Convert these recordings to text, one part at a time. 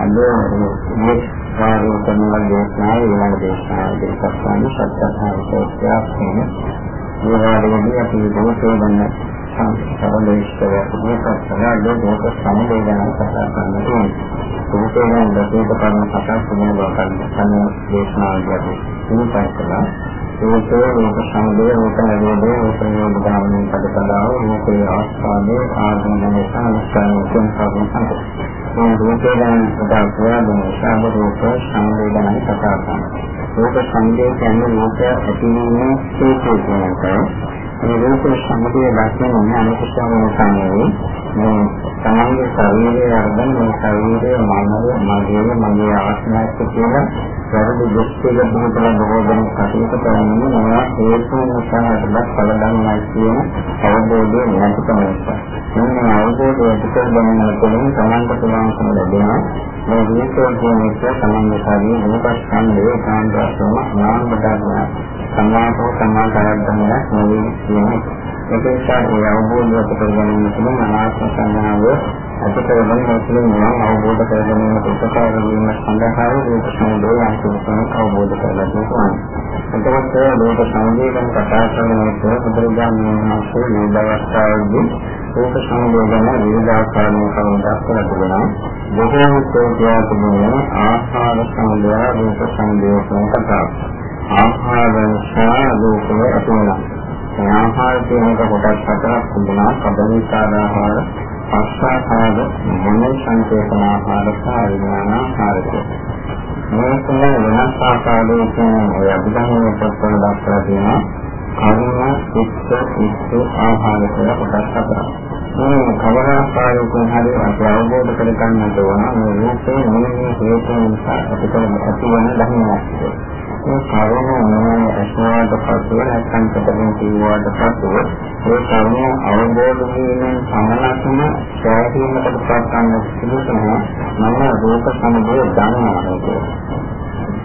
අද මේ වාරෝ කරන දේශනාව ඊළඟ දේශනාව දෙකක් ගන්න සත්‍යතාවකෝත්‍යාව කියන මේ වාරයේදී අපි දෝෂෝ ගන්න සම්පූර්ණේශ්වරය මේක සරලව දෝෂ සමුදය ගැන කතා කරන්න ඕනේ. දෝෂෝ ගැන දෙකක පරම කතා කරන බව ගන්න දේශනාවදී අපි ඉනිපත් කළා. ඒකේ රූප සමුදය රූප නිරෝධය රූප නිරෝධ ගාමී පදපදාව රූපේ ආස්වාදයේ ආධුනික සංස්කාරයෙන් සම්පූර්ණ මේ රූපේ ගැන කතා කරන ශාම රූප සමුදය ගැන කතා කරනවා. රූප සමුදය කියන්නේ රූප ඇතිවීමේ හේතු කියන එක. මේ රූප සමුදය දැක්වෙන අනුකූලව සම්මේ මේ තමන්ගේ ශරීරයේ අරගෙන මේ ශරීරයේ මනෝ මගේ මගේ ආත්මයක් කියලා වැරදි දෘෂ්ටියක දුකල බොහෝ දෙනෙක් කටයුතු කරන්නේ මොනවා හේතු නිසා හදලා කලදන්නයි කියන අවබෝධය නැතිකම නිසා. මේ අවබෝධය ඇති කර ගැනීම තුළින් තමන්ට පුළුවන්කම ලැබෙනවා. මේ විශ්ව කියන එක තමන්ගේ ශරීරයේ මොකක්ද? සම්බන්ධව නාම බදාගන්න සම්මාතෝ සම්මාතරයක් නෙවෙයි කියන්නේ ඒක නිසා ඒ අවබෝධය ඇති කර ගැනීම තුළින් අනාත්ම සංඥාව ඇති කර ගැනීම තුළින් නිවන් අවබෝධ කර ගැනීමට උපකාර වීම සඳහා රූප සමුදය අන්තිමටම අවබෝධ කරගන්න ඕනේ. එතකොට රූප සමුදය ගැන කතා කරනකොට බුදුරජාණන් වහන්සේ මේ දවස්වලදී රූප සමුදය ගැන විවිධ ආකාරයෙන් කරුණු දක්වලා තිබෙනවා. බොහෝ විටෝකියා තිබෙන ආහාර සමුදය රූප සමුදය කියන කතාව. ආහාර නිසා රූපය ඇති වෙනවා. ආහාර කියන එක කොටස් හතරක් තිබුණා කබලිකාර ආහාර පස්සාහාර මොන සංකේතන ආහාර සහ විඥානාහාර මේ තුන වෙනස් ආකාරයෙන් කියන ඔය අභිධර්මයේ පොත්වල දක්වලා තියෙනවා කර්ම චිත්ත ඉස්ස ආහාර කියලා කොටස් හතරක් මේ කවර ආකාරයකින් හරි අපි අවබෝධ කර ගන්නට ඕන මේ රූපේ මොන හේතු නිසා අපිට ඇතිවන ධර්මයක් මේ කරුණ අස්වාද පසුව නැත්නම් පිටින් කියවාද පසුව ඒ කරුණ අවබෝධ වීමෙන් පමණක්ම සෑහීමකට පත්වන්න සිදුවෙනවා මම රූප සමුදය දන්නවා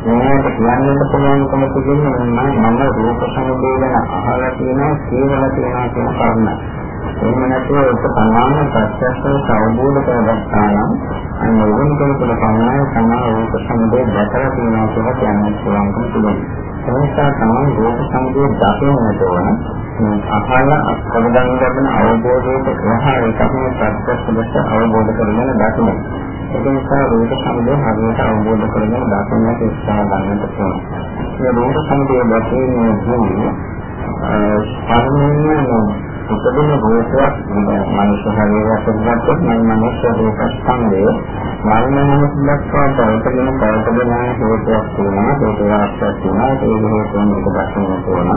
මේකට කියන්නත් පුළුවන්කම තිබෙනවා මම රූප සමුදය ගැන අහලා තියෙනවා කියලා තියෙනවා කියන කරුණ. එහෙම නැතුව ඒක සමාන ප්‍රත්‍යක්ෂව අවබෝධ කරගත්තා නම් අන්න උරුම කෙනෙකුට පමණයි සමාන රූප සමුදය දැකලා තියෙනවා කියලා කියන්න පුළුවන්කම තිබෙනවා. ඒ නිසා තමයි රූප සමුදය දකින්නට ඕන. අහලා අත්කරගන්න ලැබෙන අවබෝධයට එහා එකම ප්‍රත්‍යක්ෂ ලෙස අවබෝධ කරගෙන දකින්න. ඒක නිසා රූප සමුදය හරියට අවබෝධ කරගෙන දකින්නට උත්සාහ ගන්නට ඕන. මේ රූප සමුදය දැකීමේ කියන්නේ පරිණාමය උපදින රූපයක් මනුෂ්‍ය ශරීරයක් ගත්තොත් මේ මනුෂ්‍ය රූප ස්කන්ධය මරණ මොහොතක් දක්වා උපදින පවතගෙන හේතුවක් තියෙනවා හේතුවක් තියෙනවා ඒ හේතුන් එක දක්වන්න ඕන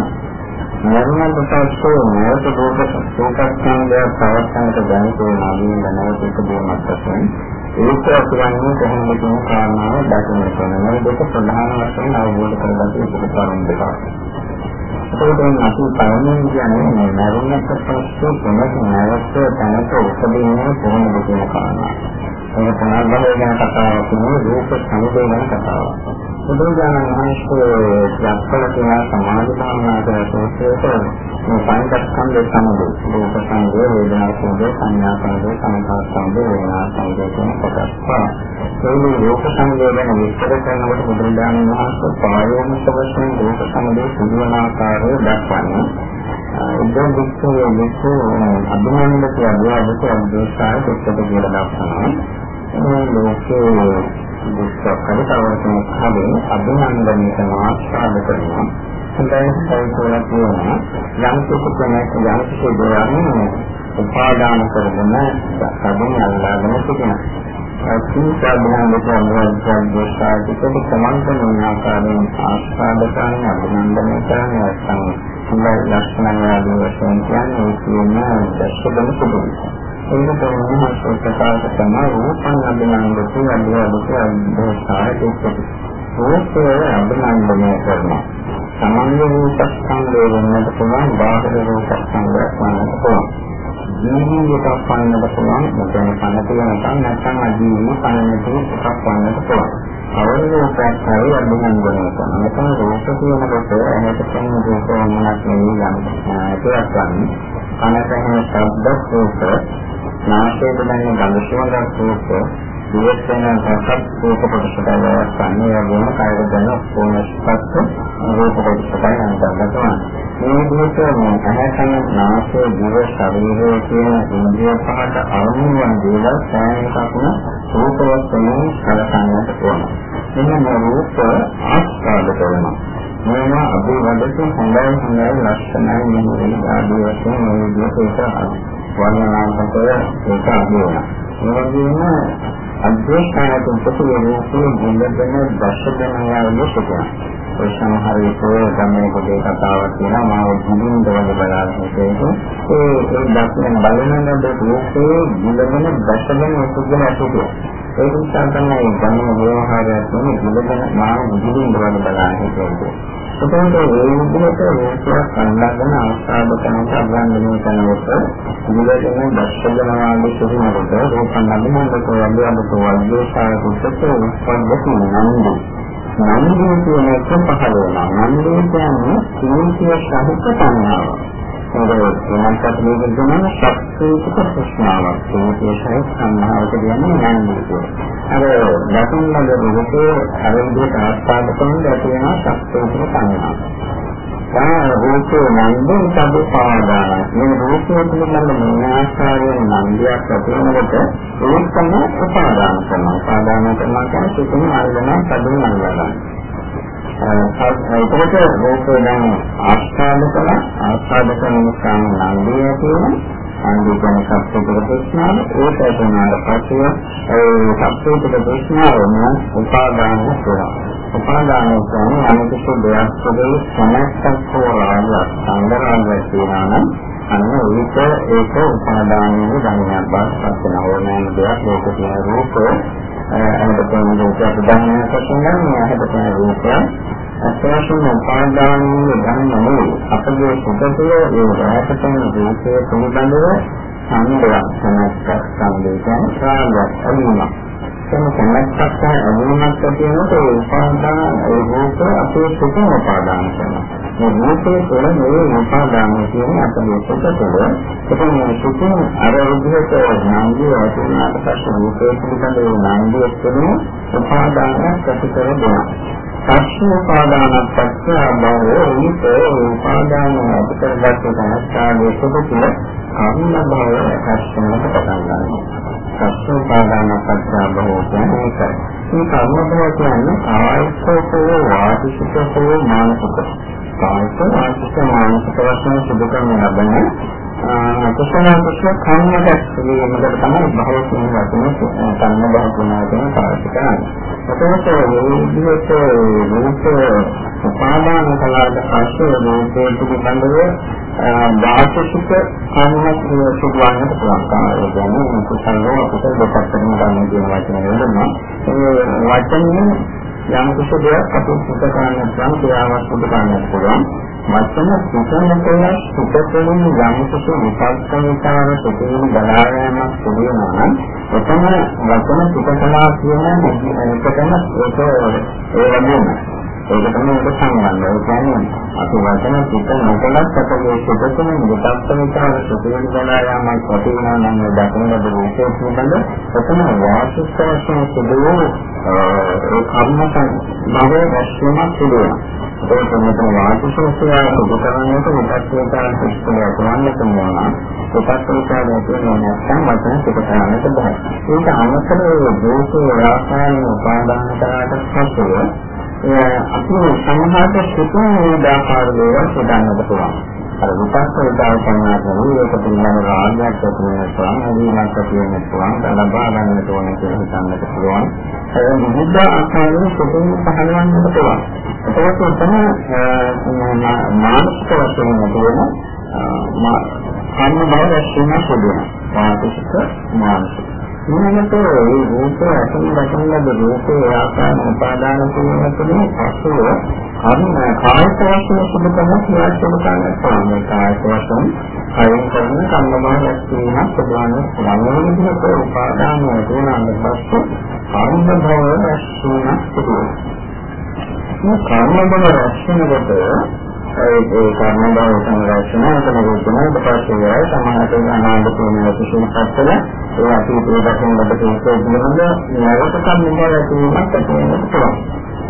මරණ ප්‍රසස්සෝ නැවත රූප රූපස්කන්ධය පවත්තන්ට දැනෙතෝ නවීන නැවත ඉදීමක් වශයෙන් ඒක කියන්නේ කොහොමද කියන කාරණාව දක්වන්න ඕන මේ දෙක ප්‍රධාන වශයෙන් අවබෝධ කරගන්න යුතු කරුණු දෙකක් ඒකෙන් අපි පළමුවෙන් කියන්නේ මේ මරණයට පස්සේ කොහොමද නැවත තැනට උපදින්නේ කොහොමද කියන කාරණා. ඒක පුනර්භවය ගැන කතාවක් නෙවෙයි රූප සමුදය ගැන කතාවක්. බුදුරජාණන් වහන්සේ දක්වල තියෙන සමාධි භාවනාවේ සෝත්‍රයේ මේ පංචස්කන්ධ සමුදය, රූප සමුදය, වේදනා සමුදය, සංඥා සමුදය, සංඛාර සමුදය, වේදනා සමුදය කියන කොටස් පහ. මේ රූප සමුදය ගැන විස්තර කරනකොට බුදුරජාණන් වහන්සේ පාරෝමික වශයෙන් රූප සමුදය සිදුවන ආකාරය දක්වන්නේ. ඉතින් දුක්ඛයේ දුක්ඛ අභිමානක අභිවාදක අභිදෝෂාය දෙකට කියලා දක්වනවා. මේ ලෝකයේ දුක්ඛ කලතාවකම කලින් අභිනන්දනය කරන ආස්වාද කරනවා. හොඳයි සයිකෝලක් කියනවා. යම් කිසි කෙනෙක් යම් කිසි දෙයක් උපාදාන කරගෙන සබන් අල්ලාගෙන සිටිනවා. සීසාභාවක අනුවර්තන දෙක සමාන්තර ආකාරයෙන් ආස්වාද කරන අභිනන්දනය කරන නැත්නම් හොඳයි ලක්ෂණ ආදී වශයෙන් කියන්නේ ඒ කියන දැක්කම සුදුසුයි. එන්න තමයි ප්‍රකාශ කරන රූපං අභිනන්දති අභිවදති අභෝසාය දෙකයි. රූපය අභිනන්දනය කරනවා. සමන්ව රූපස්කන්ධය වෙන්නට පුළුවන් බාහිර රූපස්කන්ධයක් වන්නට පුළුවන්. ජීවිතයක් වන්නට පුළුවන් මෙතන පණ තියෙනකන් නැත්නම් අජීවී පණනට එකක් වන්නට පුළුවන්. අවරෝපයක් හරි අභිනන්දනය කරනවා. මෙතන රූප කියනකොට එහෙට කියන රූප මොනක් නෙවෙයි යම් ඒකක් ගන්න. කනට ඇහෙන ශබ්ද රූප නාසයෙන් දැනෙන ගඳ සුවඳ රූප, දිවස් වෙන කොටස් රූප කොටසට අවස්ථන්නේ වගේම කායක දැන ඔක්කොම ස්පර්ශ රූප කොටසට අන්තර්ගත මේ විදිහට මේ ඇහැකන නාසය දිව ශරීරය කියන ඉන්ද්‍රිය පහට අරමුණු වන දේවල් සෑම එකක්ම රූප වස්තුන් කලකන්නට ඕන. මෙන්න මේ රූප ආස්වාද කරනවා. මේවා අභිවදතු හොඳයි හොඳයි ලක්ෂණයි මෙන්න ආදී වශයෙන් මේ විදිහට ඒක වර්ණනාකට ඒක අභිවදතු. ඒ වගේම අධ්‍යාත්මික උපසෝරෝපේ මුලදෙන දර්ශනයවල සිටිනවා. ඒ සමහර විට ගමේ පොතේ කතාවක් තියෙනවා මාව ජීවින් දවල් බලන්න හිතේක. ඒ ඒ දර්ශන බලනකොට රූපේ මුලදෙන දර්ශනය උපදින ඇතුළු. ඒ නිසා තමයි ගමේ ව්‍යවහාරය තුනේ මුලදෙන මාව ජීවින් දවල් බලන්න හිතේක. එතකොට ඒ විදිහට රූපයක් අල්ලාගෙන අවස්ථාව කරනකොට අභ්‍යන්තරණය කරනකොට මුලදෙන දර්ශන වාගේ සිදුනකොට රූපන් ලැබෙනකොට වගේ අමුතු වගේ සාරකුත් උත්පන්නති නන්දි නන්දි කියන එක පහළ වෙනවා නන්දි කියන්නේ සීලසිය සහිත තණ්හාව ඒ වෙනස්කම් මේක ගමන ශක්තියක ප්‍රශ්නාවක් සීලසිය සහිත තණ්හාවට කියන්නේ නන්දි අර දකින්න ලැබෙන්නේ අර විදිහට ආස්වාද කරන ඇති වෙන ශක්තියක තණ්හාව ආ රූපේ නන්දේ සබ්බපාදාන මේ රූපයේ පිළිබඳ මේ ආකාරයෙන් නන්දියක් ඇති වෙනකොට ඒක තමයි උපාදාන කරනවා උපාදාන කරනවා කියන්නේ සිතන අල්ලන සතුන් අල්ලනවා ඒකට රූපේ නම් ආස්වාද කළා ආස්වාද කරන නිසා නන්දිය ඇති වෙනවා අන්දිකන සත්‍යක ප්‍රශ්නාව ඒක ඇතුණාට පස්සේ ඒ සත්‍යක ප්‍රශ්නාව නම් උපාදාන කරනවා උපාදාන කියන්නේ අනිත්‍ය දෙයක් පොදේ සමස්තක් හොරාවක් සංගරාගය කියනවා නම් අන්න ඒක ඒක උපාදානයේ ධර්මයක් බවට පත් වෙන ඕනෑම දෙයක් ලෝක තියෙන රූප අහකට තියෙන රූපයක් ධර්මයක් වශයෙන් නම් අහකට තියෙන රූපය අත්‍යවශ්‍යම උපාදානයේ ධර්මනේ අපගේ සුදතේ ඒ රාහතන රූපයේ පිළිබඳව සංගයක් සමස්තක් සංදේශන ප්‍රාණයක් අනුමත එතන සම්මතක් අනුමත කියනකොට ඒ උපාදාන ඒ රූප අපේ සුඛ උපාදාන කරනවා. මේ රූපේ තුළ මේ උපාදාන කියන්නේ අපේ සුඛ තුළ එතන මේ සුඛ අර විදිහට නාමයේ වතුනාට පස්සේ රූපේ පිළිබඳව නාමයේ තුළ උපාදානයක් ඇති කර දෙනවා. සත්‍ය උපාදානක් පස්ස බව රූප උපාදාන ඇති කරගත් තනස්ථානයේ සුඛ තුළ කර්ම භව ඇතිවෙනට පටන් ගන්නවා. සත්‍ය උපාදාන පස්ස බව කියන්නේ ඒකයි. මේ කර්ම භව කියන්නේ ආයතකෝ වාදිකකෝ මානසික. කායික වාචික මානසික වශයෙන් සිදු කරන ලබන කුසල කුසල කර්මයක් වීමකට තමයි භව කියන වචනේ කර්ම භව කියන වචනේ පාවිච්චි කරන්නේ. එතකොට මේ විදිහට රූප උපාදාන කලාවට පස්සේ රූපයේ පිළිබඳව වාචික කර්මයක් සිදුවන්නට පුළුවන්. ඒ කියන්නේ කුසල කුසල දෙපැත්තකින් ගන්න කියන වචනේ වෙනවා. ඒ වචනේ යම් කිසි දෙයක් අපි සුත කරන්න නම් ක්‍රියාවක් සුත කරන්න පුළුවන්. වචන සුතන කියලා සුතයෙන් යම් කිසි විපස්සනාකාර සුතේන බලාගෙන සිදු වෙනවා නම් එතන වචන සුත කලා කියන එකතන ඒක ඒ වගේම ඒක තමයි ඒක සම්බන්ධ. ඒ කියන්නේ අපි වචන පිට නොකලත් අපේ සුදුසුම විපස්සන විචාර සුදුසුම ගණනා යාමයි ප්‍රතිවිනා නම් දකින්න දුරේ පිළිබඳ එතන වාසික වශයෙන් සිදුවු ඒ කර්මක භවයේ වශයෙන් සිදුවෙනවා. ඒක මෙතන වාසික වශයෙන් සුදු කරන්නට විපස්සනා සිස්ටමයක් වන්න පුළුවන්. විපස්සනා කියන්නේ නැත්නම් වචන පිට කරන්නට බෑ. ඒක අනුතරව දෝෂේ රාසායන උපාදාන කරාට පස්සේ අපි සමහරට සිතුන ආකාර දේවල් හදන්නට පුළුවන්. අර විපස්සනා දාන කරනවා ඒක පිළිබඳව රාගයක් ඇති වෙන පුළුවන්, අදීමක් ඇති වෙන පුළුවන්, ලබා ගන්නට ඕන කියලා හිතන්නට පුළුවන්. ඒ විවිධ ආකාරයෙන් සිතුන පහළවන්නට පුළුවන්. ඒකත් තමයි මානසික වශයෙන් තියෙන කර්ම බව දැක්වීම පොදුන. මානසික මානසික ඊළඟට ඒ රූප අසල දකින ලද රූපේ ආකාර උපාදාන කියන තුනේ පසුව කර්ම කායික වශයෙන් සුදු කරන ක්‍රියාත්මක කරන පුළුවන් කායික වශයෙන් කයින් කරන කර්ම බාහයක් තියෙනවා ප්‍රධාන ප්‍රාණෝන විදිහට උපාදාන වේනාන්න පස්සේ කර්ම භව රැස්වීම සිදුවේ. මේ කර්ම භව රැස්වෙනකොට ඒ කර්ම භව සංරක්ෂණ කරන රූපන පස්සේ සමාහත අනාගත වෙන කිසිම පැත්තක ඒ අතීතයේ දකින ලබට ඒක පිළිබඳ නැවත සම්මුඛය ඇතිවීමක් ඇති වෙන්න පුළුවන්.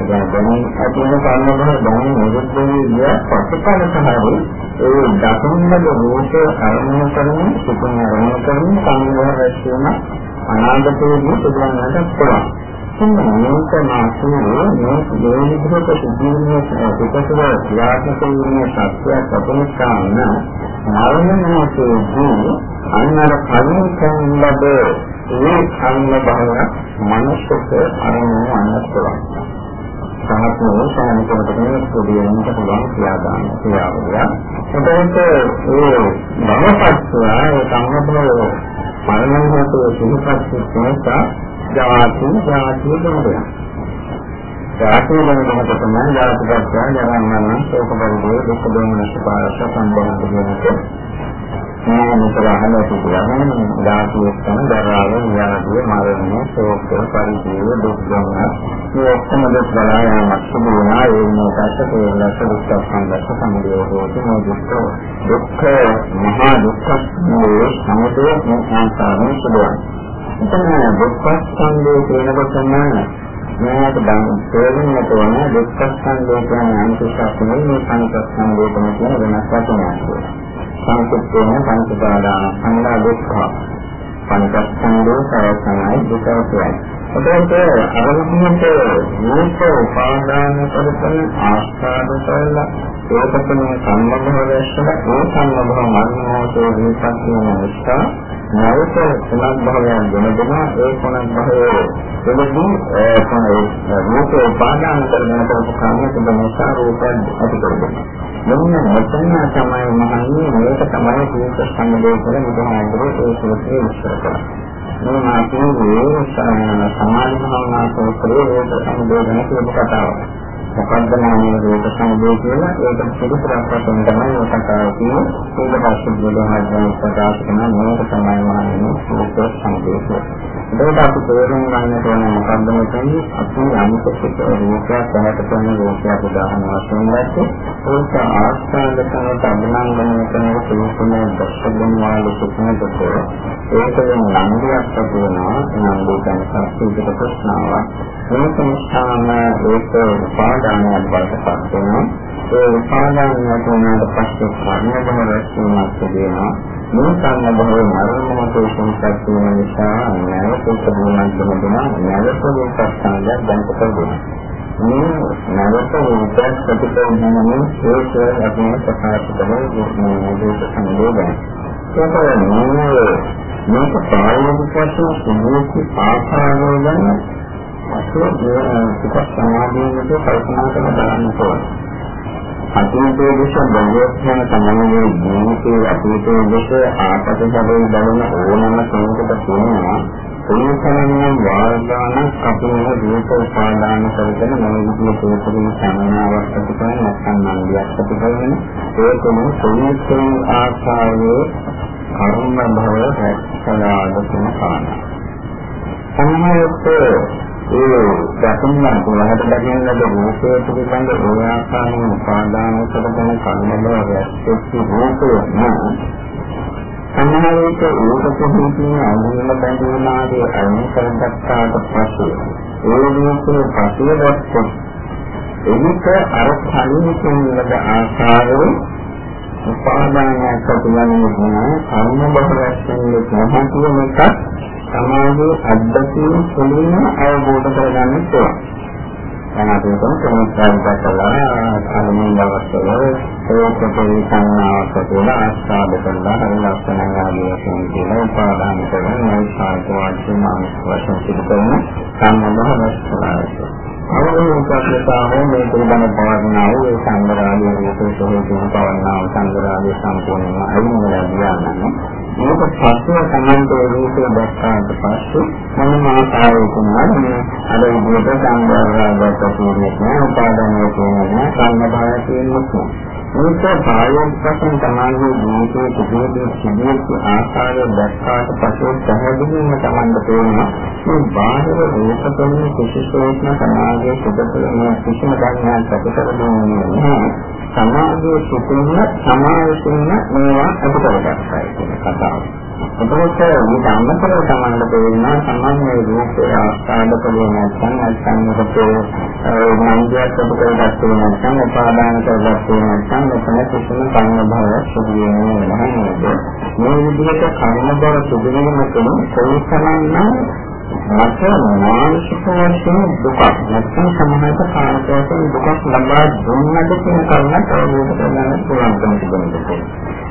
ඒ කියන්නේ ඇති වෙන කර්මවල දැනෙන නිරුද්ධ විදිය පසුකාල තමයි ඒ දකින්නද රූපය අරමුණු කරමින් සුඛම අරමුණු කරමින් සංවර රැස්වීම අනාගතයේදී සිදුවන්නට පුළුවන්. මේක මාසුනේ මේ දෙවිදිහට සිදුවීමේ පිටතට ක්‍රියාත්මක වීමේ සත්‍යයක් අපනිකාන මරණයේදී අන්නර කලින් කන් ලැබ ඒ කන්න බව මනසට අරමුණු වන්නත් පුළුවන්. සාහසෝ සානිකවටම ස්තුතියෙන්ට පුළුවන් ක්‍රියාදාන ක්‍රියාවලිය. එතකොට ඒ මනසත් ඒ සම්මතව මරණ හේතු සිහිපත් නිසා ජාති ජාති දෙනවා. ජාති වෙනකොට තමයි ජාතිපත්ය ජරන්නන ශෝක පරිදේ දුක් දෝමනස පාරස සම්බන්ධ වෙනකොට මේ මෙතන අහලා තියෙනවා ජාති එක්කම දරාව විඥානයේ මරණය ශෝක පරිදේ දුක් දෝමනස මේ ඔක්කොම දෙක බලා යාමක් සිදු වෙනා ඒ මොකක්ද කියලා දුක්ඛ සංගත සමුදයෝට මොදුක්ඛ දුක්ඛ. මහා දුක්ඛ මේ සමුදය මේ ආකාරයෙන් සිදුවනවා එතන දුක්ඛ සංදේ කියනකොටම මේකට දැන් තේරුම්කට ඕන දුක්ඛ සංදේ කියන්නේ අනිත්‍යසත්‍යයි මේ සංකප්ප සංදේ කියන වෙනස් වචනයක්. සංකප්පේන පංචපාදාන සංදා දුක්ඛ. පංචස්කන්ධෝ සරසනයි දුකයි. එතකොට අරමුණට මේක උපාදාන කරගෙන ආස්වාද කරලා ඒකතන සම්බන්ධව දැක්කම ඒ සම්බන්ධව මනෝසෝ විපස්සන නිසා නැවත කුණක් භවයන් දෙනදම ඒ කුණක් භවයේ එළදී ඒ රූප උපාදාන කරගෙන කරපු කර්ම තිබෙනවා රූපයන් ඇති කරගන්න. මෙන්න මෙතන තමයි මහන්නේ මේක තමයි රූප සංදේ කියලා බුදුහාමුදුරුවෝ ඒ සූත්‍රයේ විස්තර කරන්නේ. මේ මාතෘකාවේ සමාධි භාවනා සූත්‍රයේ රූප සංදේ ගැන කියපු කතාවක්. මොකද්ද මේ රූප සංදේ කියලා ඒක පිළිතුරක් වශයෙන් තමයි මේ කතාව කියන්නේ. ඒක පස්සේ බුදුහාමුදුරුවෝ ප්‍රකාශ කරන මේක තමයි මහන්නේ රූප සංදේ කියලා. ඒකට අපි තේරුම් ගන්නට ඕන මොකද්ද මෙතනදී අපි අනිත්‍යක රූපයක් දැනට කරන රූපයක් උදාහරණ වශයෙන් ගත්තොත් ඒක ආස්වාද කරන තබනංගන කරන සූසුනේ දර්ශන වාලු සුඛනකට ඒක නන්දියක් තිබෙනවා නන්දි කියන සංස්කෘතික ප්‍රශ්නාවක් මේක නිසාම ඒක උපාදානයක් බවට පත් වෙනවා ඒ උපාදානය තුනට පස්සේ කර්ම බව රැස්වීමක් තිබෙනවා මේ සංගමයේ මරණ මොහොතේ සංසත් වෙන නිසා නැවත උපදිනක් දෙනවා නැවත උපස්ථානයක් දැන්ට කරගන්නවා. මේ නැවත උපස් ප්‍රතිපදිනන්නේ ඒක අපේ ප්‍රකාශ කරන මේ දේශ සංයෝගය. ඒකෙන් මේ මේක පාරමිත වශයෙන් සුදුසු ආකාරය ගැන අසෝ දෙක සමාධියට කල්පනා කරලා බලන්න ඕනේ. අතීතයේ දේශ බොහෝ වෙන සම්මෝහයේ ජීවිතයේ අතීතයේ දේශ ආපත සැබේ බලන ඕනම කෙනෙකුට තියෙනවා ඒ තරම්නම් වාර්ධාන අපේ රූප උපාදාන කරගෙන මේ විදිහේ තේරුම් සංඥාවක් ඇති කරගෙන නැත්නම් නන්දියක් ඇති කරගෙන ඒකම සොයුතුන් ආකාරයේ කර්ම භව රැස්කලාද තුන කාරණා. සම්මයත් ඒ දකින්න කොහොමද දකින්න ලද රූපය පිළිබඳ ඒ ආකාරයෙන් උපාදාන කරගෙන කර්ම බව රැස්වෙච්ච රූපය නම් සමහර විට රූප ප්‍රතිපදින අනුමත බැඳීම ආදී අයින් කරගත්තාට පස්සේ ඒ රූපේ පසුවදත් එවිට අර කලින් කියන ලද ආකාරයෙන් උපාදානයක් ඇතිවන්නේ නැහැ කර්ම බව රැස්වෙන්නේ නැහැ කියන එකත් සමාධියේ අද්දකීම් තුළින් අවබෝධ කරගන්න පුළුවන්. සමාධියෙන් කෙනෙක්ට කළා කලින් දවස්වල ඒකපොයි සංනාවක් කියලා ආස්වාද කරලා හරි ලක්ෂණ ආදී වශයෙන් කියලා උපාදාන කරන මේ සාධවාදී මානසික වශයෙන් සිදු කරන සම්මතව රැස්කරනවා. අවබෝධකත්වතාවෝ මේ පිළිබඳ පවර්ණාව ඒ සංග්‍රහයේ රූපයේ කියන පවර්ණාව සංග්‍රහයේ සම්පූර්ණයෙන්ම අයින්වලා ගියානම් මේක පස්සේ සම්බන්ධ රූපය දැක්කාට පස්සේ මොනම ආකාරයකින් හරි අර විදිහට සංග්‍රහය දැක්ක තියෙන්නේ නැහැ උපාදානය කියන්නේ නැහැ සංග්‍රහය කියන්නේ නැහැ. මේක ප්‍රායෝගික වශයෙන් තමයි ජීවිතයේ තිබෙන සිදුවෙච්ච ආකාරය දැක්කාට පස්සේ පැහැදිලිවම තමන්ට තේරෙනවා මේ බාහිර රූපතොලින් කිසිසේත්ම සමාජයේ සුදුසුම කිසිම ධර්මයක් ප්‍රතිකරණය නැහැ. සමාජයේ සුතුම සමාජයෙන් මේවා අපිට කියන කතාව. එතකොට මේ අමතරව තමන්ට තේරෙනවා සම්මානයේ රූපේ ආස්වාදකලේ නැත්නම් නැත්නම් මොකද මන්දියක් අපිට නැත්නම් උපාදාන කරගත්තේ නැත්නම් මෙතන කිසිම කර්ම භාවයක් සිදු වෙන්නේ නැහැ නේද? මේ විදිහට කර්ම භව සිදු වෙන තුන කොයිතරම්නම් මත මානසික වශයෙන් දුක නැත්නම් සමාජයට කායික වශයෙන් දුකක් ලබා දුන්නද කියන කරුණක් අවබෝධ කරගන්න පුළුවන්කම තිබෙනවා.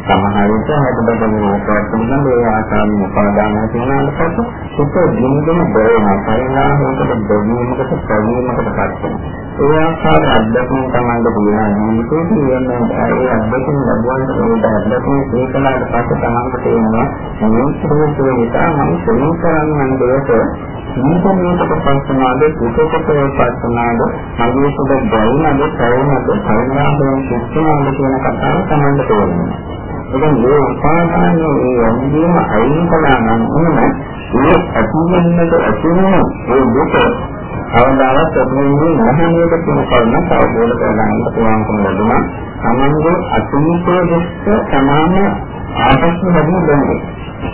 සමහර විට හැදබදන රූපයක් පිළිබඳ ඒ ආකාරයෙන් උපාදානය කරනාට පස්සේ සුත දිනදින බැරෙනවා. පරිණාමයකට බැඳීමකට ප්‍රවීමකට පත් වෙනවා. ඒ ආකාර අධ්‍යක්ෂණ තමයි පුළුවන්. මේකේ කියන්නේ ඒ අධ්‍යක්ෂණ ලැබුවාට ඒ අධ්‍යක්ෂණ ඒකලාට පස්සේ තමයි තේරෙනවා මේ ශ්‍රේෂ්ඨ විතා මම ශ්‍රේණි කරන්නේ දෙයට මේකමකට පස්සනාද දුකකට පස්සනාද මගේ සුද බැරිනද ප්‍රවණද පරිණාමයෙන් සිස්ටමාද කියන කතාව තමයි තේරෙන්නේ. ඉතින් මේ උපාදානයේ මේ අන්තිම අයින් කළා නම් එහෙම මේ ඇතිවෙන්නට ඇතිවෙන ඒ දුක අවදාවත් ප්‍රබලන්නේ නැහැ නේද කියන කරුණ අවබෝධ කරගන්න පුළුවන්කම ලැබුණා. සමන්ගේ අතීතයේ දුක් සමාන ආපස්සු ලැබුණ දෙන්නේ.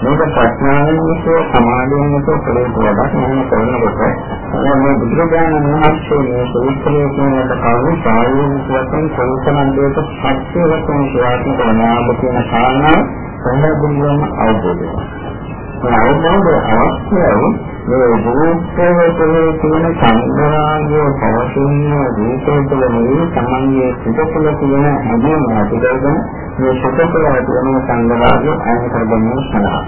මේක ප්‍රඥාවෙන් විශ්ව සමාධියෙන් විශ්ව කලේට වඩා මම කරනකොට මේ බුදුරජාණන් වහන්සේ මේ සූත්‍රයේ කියන කරුණු සායෝනික වශයෙන් සංසමන්දයට සත්‍ය වශයෙන් ක්‍රියාත්මක වනාද කියන කාරණා සම්බන්ධවම අවබෝධ වෙනවා. අවබෝධය අවශ්‍යයි මේ භූතයේ තියෙන සංග්‍රහයේ පවතින රූපය තුළ නෙවෙයි තමන්ගේ සිත තුළ තියෙන හැඟීම් ඇතිවෙන මේ සිත තුළ තියෙන සංග්‍රහය අයින් කරගන්න සඳහා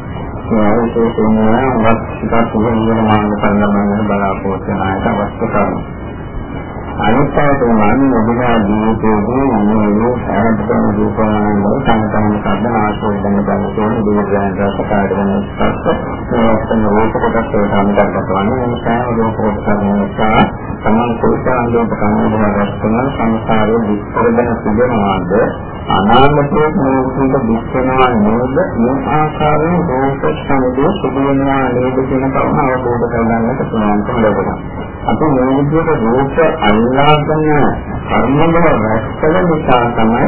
මේ විශේෂයෙන්ම වත් ටිකක් උගන්වන මාර්ග පරිණාමයන් බලාපොරොත්තු වෙන අයට අවශ්‍ය කරනවා. අනිත්‍යයට මාන ඔබලා ජීවිතයේදී මේ ආරම්භන රූපයන් වල සංකල්පන සාධන ආශෝධන බලයෙන් දීර්ඝයන් රසකාර වෙන ස්පර්ශ ප්‍රවර්තන රූප කොටස් වලට අනුගත වන්නේ මේ සෑම රූප කොටසක් නිසා තමන් කුසාංගෝප කන්නේ රැස්කන සංසාරයේ විස්තරදන සිදෙනවාද අනාගතයේ මේක විස්තරනවා නේද මේ ආකාරයෙන් රූප සංදේ සිදුවෙනවා නේද කියන කරුණ අවබෝධ කරගන්නට පුළුවන්කම ලැබෙනවා අපි මේ විදිහට රූප අල්ලාගෙන කර්මවල රැස්කල නිසා තමයි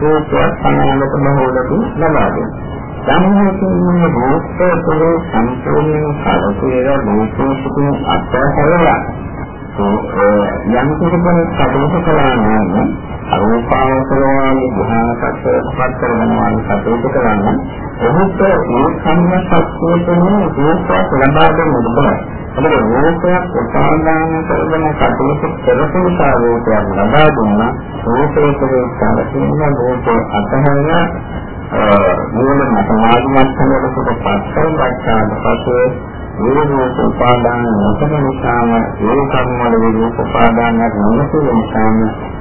රූපය සමානක බහුලකින් ලබා දෙන්නේ සම්මතයෙන් රූපය තුළ සම්පූර්ණ කාලකේර රූපය සුඛ අත්හැරලා යම් කෙනෙකුට කටයුතු කරනවා නම් අරූපාවචරවාදී ධ්‍යානකත්වයට පත් කරනවා කටයුතු කරනවා ඔහුට මේ සම්මතත්වයේ තියෙන රූපයක් ලබා දෙන්න බෑ. ඒකට රූපයක් උපාදාන කරගෙන කටයුතු කරපු නිසා රූපයක් ලබා දුන්නා රූපයේ තියෙන සාරකින්න රූප අතහැරලා මූල මතමාදිමත් කරනකොට පත් කරගත්තාට පස්සේ විරෝධ උපාදාන නැතන නිසාම ඒ කර්ම වල විරෝධ උපාදානයක් නොනතු නිසාම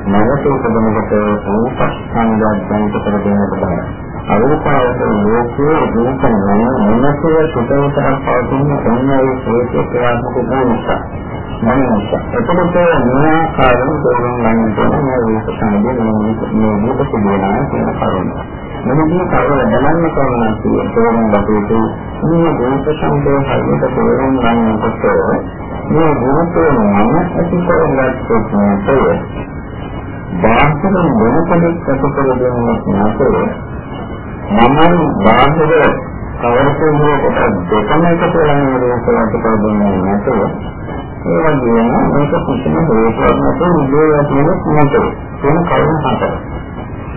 නැවත උපදිනකොට රූපස්කන්ධයක් දැනිට කර දෙන්නට බෑ. අරූපාවත ලෝකයේ රූපන මොනසේ සුතවතරක් පවතින ඔන්නයි හේතු ක්‍රියාත්මක වූ නිසා. මනස. එතකොට මේ ආකාරයෙන් තේරුම් ගන්න ඕනේ මේ රූප සංදේ මේ රූප සිදුවනා කියන කරුණ. මෙන්න කවර බලන්න කරනවා කියන තේරුම් ගත යුතු මේ රූප සංදේ හරියට තේරුම් ගන්නකොට මේ රූපේ මම ඇති කරගත්තොත් නේද බාහිර මොනකදක් ඇතිකර දෙන්නේ නැතේ. මම බාහිර කවරකෝ කොට දෙකම එකතු වෙන රූපයක් ඇතිකර දෙන්නේ නැතේ. ඒ වගේම මේක කිසිම හේතුවක් නැතුව නිදේ යන්නේ නැතේ. කියන කරුණ හතරක්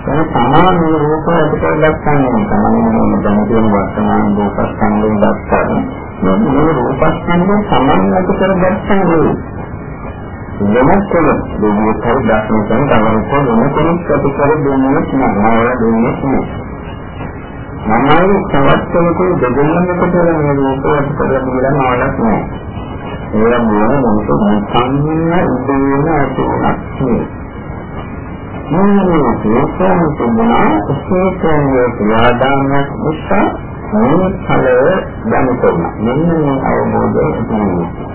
ඒ සමාන රූප ඇතිකර ගන්න තමයි දැන් කියන වර්තමාන රූපස්කන්ධය දක්වන මේ රූපස්කන්ධය සමාන ඇතිකර ගන්න වෙනස් කළ දෙවියන් කර දැක්ම කරන තමරුක වෙන කෙනෙක් ඇතිකර දෙන්නේ නැහැ. දෙන්නේ නැහැ. මමයි තවත් කෙනෙකු දෙදෙනෙකුට මේ රූප ඇතිකර දෙන්න නවලක් නැහැ. ඒ මොන මොකද සංඥා ඉදේන ඇතිවක් නෙවෙයි මේ දේශන තුනා විශේෂයෙන් ප්‍රාදානයක් නිසා මේ ඵලය දැන කරනවා. මෙන්න මේ අවබෝධය තියෙනවා.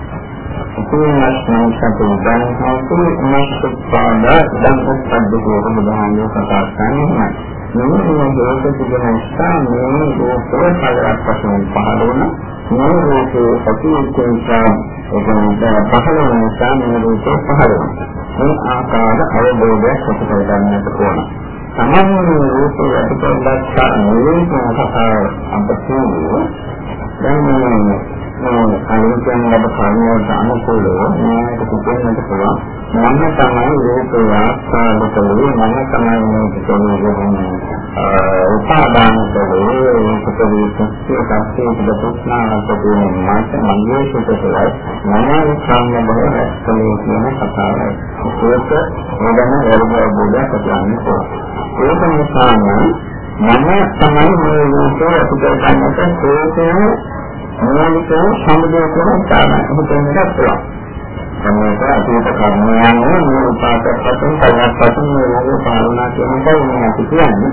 ඉතින් සතු දැන් හසු මස්පාද දැන් උත්පද්දකෝ බුදුහාමුදුරුවෝ කතා කරන්නේ මේ හේතු තිබෙන නිසා මේ රූපේ පළක් වශයෙන් පහළ වුණා මේ රූපේ සතියෙන් නිසා පහළ වෙන නිසා මේ රූපේ පහළ වෙනවා මේ ආකාර අවබෝධයක් ඇති කර ගන්නට ඕන. සමාන රූපේ ඇති කරගත්තා නෙවෙයි කියන කතාව අපතේ දැන් අනිත්‍යයන් ලැබ කර්මයට අනුකූලව මේක පිටින්නට පුළුවන්. මම තමයි රූපය ආස්වාදකලේ මම තමයි මේක කියන්නේ. උපාදාන කලේ පුතේ සත්‍යයේ ප්‍රතිස්නානක තියෙන මාත මගේ සුතේ මම සම්ම බව රැස්කලේ කියන කතාවයි. ඒක මොදම වර්ගය බුදා කියන්නේ. ඒක නිසා මම තමයි මේ රූපය අපිට ගන්නට ඕනේ මූලික සමුදය කියන කාරණා හිතෙන්නත් පුළුවන්. සම්මත අතීත කර්මයන් මේ උපාසක වශයෙන් කල්ප වශයෙන් මේ ලෝක පාලනා කියන එකයි මම අපි කියන්නේ.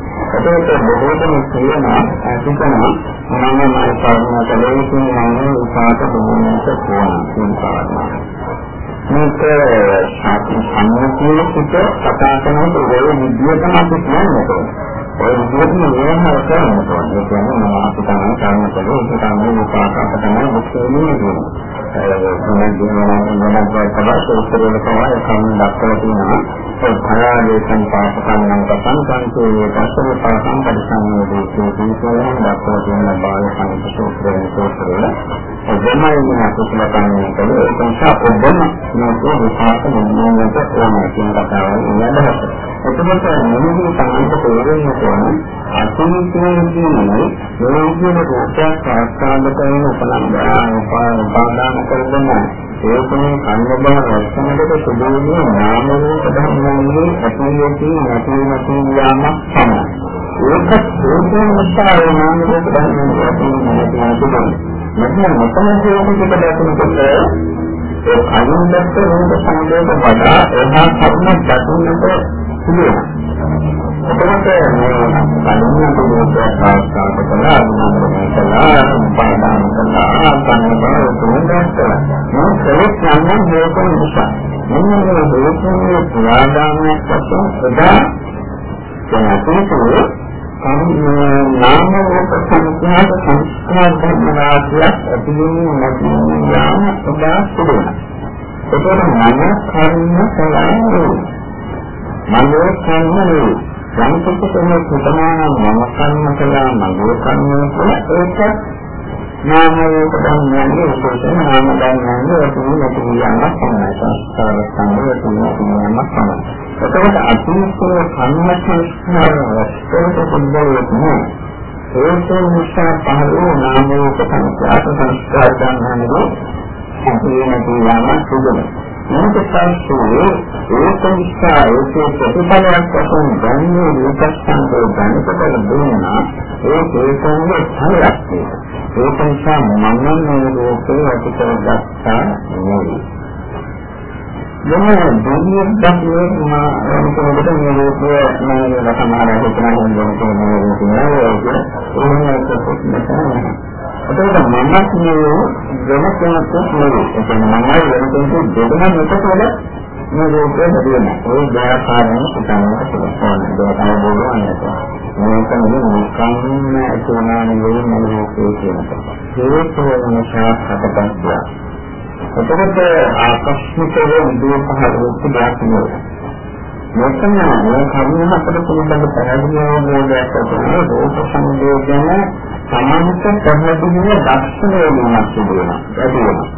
ඒකට බොහෝ දෙනෙක් කියනවා අතිකනවා මම මම කර්ම කලේ කියන උපාසක බොහෝමත් කියන කාරණා. මේක සම්මුතියේ සිට කතා කරනකොට ඒ විදිහටම අපි කියන්නේ. ඔය විදිහටම නිරන්තර කරන්න ඕනේ. ඒ කියන්නේ මම අපි තමයි කර්ම කළේ ඒක තමයි විපාක තමයි මුක්තිය නෙමෙයි. ඒ තමයි දිනවන මොනවද කරලා උත්තරවල තමයි කම් දක්වලා තියෙනවා. ඒ භයාවේ සංපාතකම් කතං සංකේ පස්සම පාසම් පරිසංයෝගයේ තීසෝයන් දක්වලා තියෙන බාල සංකේතෝත්‍රයේ සූත්‍රවල ඔබමයි මේ අකුසල කන්නේ කළේ ඒ නිසා ඔබම මේ විපාක නිමෝනට ඕන කියන කතාවයි නේද? එතකොට මොනවද තමයි තේරෙන්නේ ඕන අසීමිතයෙන් කියන්නේ මේ කියන රූපයක් සාස්ත්‍රාන්ත කරන උපලංඝන උපාදාන කරන ඒකනේ කන්න බල රසමකට සුදුනේ නාම රූප ධර්මයන්ගේ ඇතිවෙති නැති නැති යාමක් තමයි. ඒක ඒකෙන් මුස්තාවේ නාම රූප ධර්මයන්ගේ ඇතිවෙති නැති නැති මෙතන මෙතන හේතුක දැක්වෙනකොට ඒ අනුන්දත්ත රූප සංකේත වඩා එහා කර්ම දතුන්නට පිළිවෙල. එතකොට මේ කලින් අපේ ආස්කාර කළා අනුමතනය කළා පාඩම් කළා පන්නබල තුනක් කළා. මේ කෙලෙස් යන්නේ මේක නිසා. මෙන්න මේ හේතුන්ගේ ප්‍රාදානයක් වශයෙන් සදා දැනගන්නකෝ නාම රූප සංඛ්‍යාත සංස්කාර ධර්මනාතියක් ඇතිවෙන්නේ නැති යාම සදා සිදුවෙනවා. ඒකට මන කර්ම කලන්නේ මනෝ කර්ම නෙවෙයි. සංකල්ප කරන සුතමාන මම කර්ම කළා මනෝ කර්ම කියලා ඒක නාම රූප ධර්මයන්ගේ විශේෂ නාම ධර්මයන්ගේ තුන නැති යනවා තමයි සංස්කාර සංගය තුන යනවා තමයි. එතකොට අතීතයේ කර්ම සංස්කාර රැස්කරට පොඩ්ඩක් ඒකෙන් නිසා පහළ වූ නාම රූප සංස්කාර සංස්කාර ධර්මයන්ගේ ඇති නැති යනවා සුදුනේ. මේක සංස්කෘතියේ ඒක නිසා ඒකේ ප්‍රතිඵලයක් වශයෙන් ගන්නේ විපස්සනාවේ ගන්නකොට දුන්නා ඒ ඒකෙන්ගේ ඵලයක් ඒක නිසා මම මේ ලෝකේ ඇති කරගත්තා නෙවෙයි යන දුන්නේ දැක්වේ මා මොකද මේ ලෝකයේ මම සමහර හිතන හොඳ කෙනෙක් නේද ඒක ඒක එතකොට මමත් නෙවෙයි වෙන කෙනෙකුත් නෙවෙයි. ඒ කියන්නේ මමයි වෙන කෙනෙකුත් දෙකම එකතොල මේ රූපේ හදිනවා. ඒ දෙආකාරයෙන් හිතන්නට පුළුවන්. ඒක තමයි බෝලන්නේ. මේක නෙවෙයි නිකම්ම ඇතුණා නෙවෙයි මේ රූපේ කියනවා. ඒක වෙන ශාස්ත්‍රපදයක්. එතකොට ආකස්මිකව විදුව පහළ වෙච්ච දෙයක් නෙවෙයි. මෙතන මේ කරුණ හතර පිළිබඳ පැහැදිලි අවබෝධයක් ඇතිවෙන රූප සංදේශන සමන්ත පැහැදිලිව දක්ෂණ වෙනවක් සිදු වෙනවා. ඇති වෙනවා.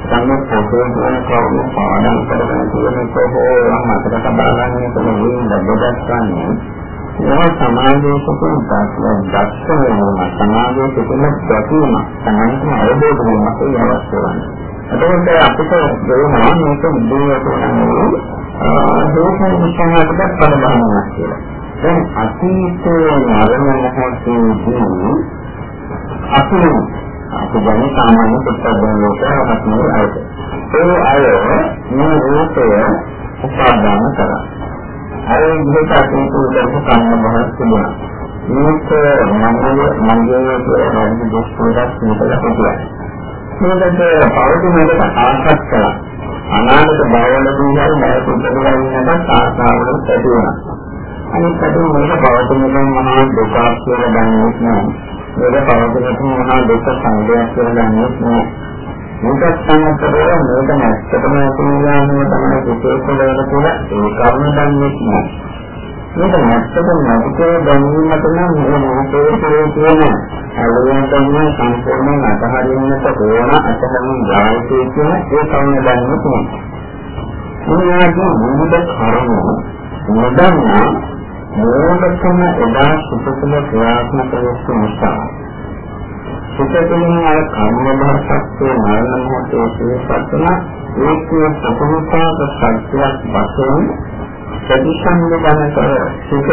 සම්මත පොතේ කියන කරුණු පාඩම් කරගෙන තියෙන කොහොම මතක තබා ගන්න කෙනෙකුට ලැබෙදක් ගන්න. ඒ සමාජයේ සිටින දක්ෂණ වෙනවා. සමාජයේ සිටින දැකීම සමාජයේ අවබෝධ වීමක් අවශ්‍ය වෙනවා. එතකොට අපිට දෙනවා මේක විද්‍යාවට කියන්නේ හේතුන් විශ්වාසකට බලපානවා කියලා. දැන් අතීතයේ මරණ මොහොතේදී අපි අපි දැන් සාමාන්‍ය පුස්තකවල හත්නේ අයද. ඒ අය මේ රූපය උපාදාන කරා. අර විදිහට අතීතයේ කරපු කන්න බහස් තිබුණා. මේක මගේ මගේ කියන දුෂ්කරයක් කියලා හිතුවා. මේකට පවතින එකට ආශත් කළා. අනාගත බවවලදී හරි නැවත උපදවන්නට ආශාවල ඇති වෙනවා. අනිත් පැත්තෙන් මේක පවතින මහා දුකක් කියලා දන්නේ නැහැ. මේක පවතින මහා දුක සංගයක් කියලා දන්නේ නැහැ. මේකත් සම්මතව මේක නැත්තටම තියෙනවා තමයි විශේෂ වෙන කියලා ඒ කර්ම දන්නේ නැහැ. මේක නැත්තටම නැතිව දැනීමට නම් මේ මොහොතේ තියෙන අලුයන් තමයි සම්පූර්ණයෙන් අතහරින්නට ඕන අතහරින්න ගායකේ කියන ඒ කවුන දන්නේ තියෙනවා. මොනවාද විවිධ කර්ම නොදන්නා මොනකම එදා සුපසල ක්‍රියාත්මක වෙච්ච නිසා සුපසලින් අර කර්ම භාෂාවේ මරණ මොහොතේ සියපත්න ඒකේ සතුටාක සත්‍යයක් වශයෙන් ප්‍රතිසංගමන කර සුඛ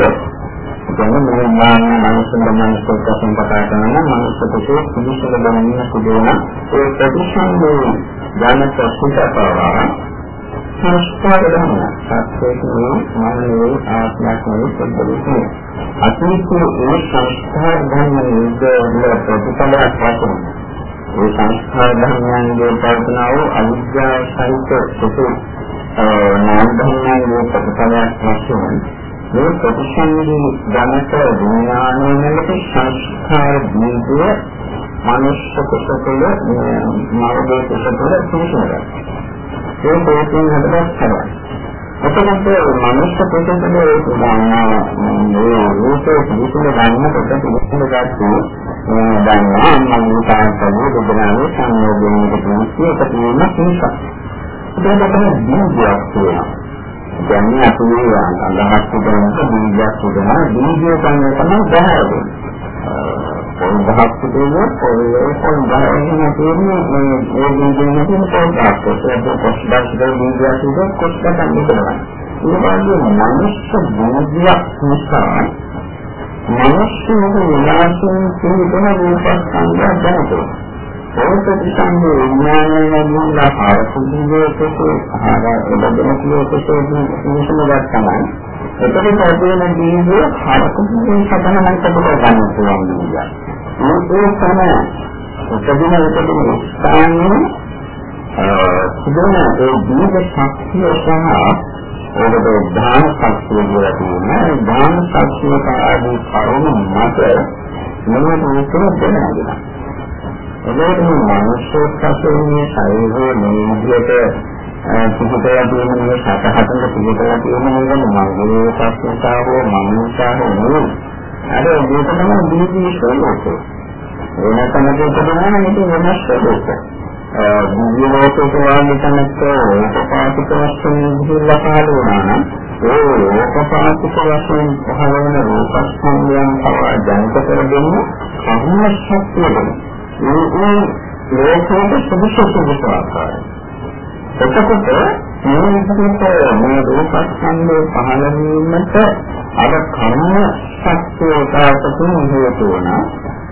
දැන් මේ මාන මනස මනස කොටසෙන් කතා කරනවා මනස කොටේ පිළිසල දැනෙන සුදුන ඒ ප්‍රතිසංගමන ඥානක සුඛතාව සංස්කාර ධර්ම. සත්‍යයේ මානවයේ ආත්මයන්ගේ පොදුනේ අතීතයේ ඒ සංස්කාර ධර්ම නිරෝධ ප්‍රතිපලයක් වශයෙන් ඒ සංස්කාර ධර්මයන්ගේ පවතිනා වූ අවිද්‍යාව සහිත සුඛ නාම ධර්මයන්ගේ ප්‍රතිපලයක් වශයෙන් මේ ප්‍රතිසංගී ධනක විඥානයේ සංස්කාර දීපය මනුෂ්‍ය කුසල මාර්ගයේ කුසල සුසුමයි. ඒ පොතෙන් හදවත් කරනවා. එතකොට මනුෂ්‍ය කුසලයේ උදාහරණ මේ රූපේ කුසල ගන්නකොට කුසල ගන්න දන්නා මම තාත්තගේ බුදුනාමේ සංයෝජනයකට කියන්නේ ඒක තියෙන නිසා ඒක තමයි බීජයක් කියනවා. දැන් අපි අඳහක් පුදනක බීජයක් පුදනවා බීජය තමයි තමයි බහැරෙන්නේ. පොල් දහක් පුදේ පොල්ලේ පොල් බහැරෙන්නේ තියෙන්නේ මේ ඒ බීජයෙන් තියෙන පොල් දහක්. ඒක කොස්ඩක් බීජයක් කියන කොස්ඩක් ගන්නවා. ඒ වගේ මනුෂ්‍ය බීජයක් නිසා මනුෂ්‍ය විනාශයෙන් තියෙන රූපස්කන්ධය දැනගන්න. ඒක ප්‍රතිසංගේ විඥානයේ නමුලා ආරසුද්ධියකේ ආහාර එබඳුන කියෝකේ නිසම ගන්නයි. එතකොට පොදුන දීගේ ආරසුද්ධියෙන් සබනමයි කබල ගන්න පුළුවන් නේද? මේ තමයි උපදින උපදින ස්ථානයේ සිදුවන ඒ දීග ශක්තිය සහ ඔබට ධාන ශක්තිය කියලා තියෙනවා. ධාන ශක්තිය පාදී කරුණු මත මොනවද මේක දැනගන්න. එතකොට මේ මනුෂ්‍ය සසුනේ ශරීරයේ මේ විදිහට පිටතලා තියෙන මේ සතහතක පිටතලා තියෙන මේක මගේ සත්‍යතාවෝ මනුෂ්‍යතාවෝ නෙවෙයි. අර මේක තමයි දීපී ශ්‍රේණිය. වෙන තැනක තිබුණා මේක වෙනස් දෙයක්. දිව්‍ය ලෝකයට වාගේ තැනක උපපාතික වශයෙන් විහිල්ලා පහළ වුණා නම් ඒ උපපාතික වශයෙන් පහළ වෙන රූපස්කන්ධයන් පවා ජනිත කරගෙන කර්ම ශක්තිය වෙනවා. මේ ලෝකයේ සුදුසු සුදුසු ආකාරය. එතකොට මේ විදිහට මේ රූපස්කන්ධය පහළ වීමට අර කර්ම ශක්තිය තාපතුන් හේතු වන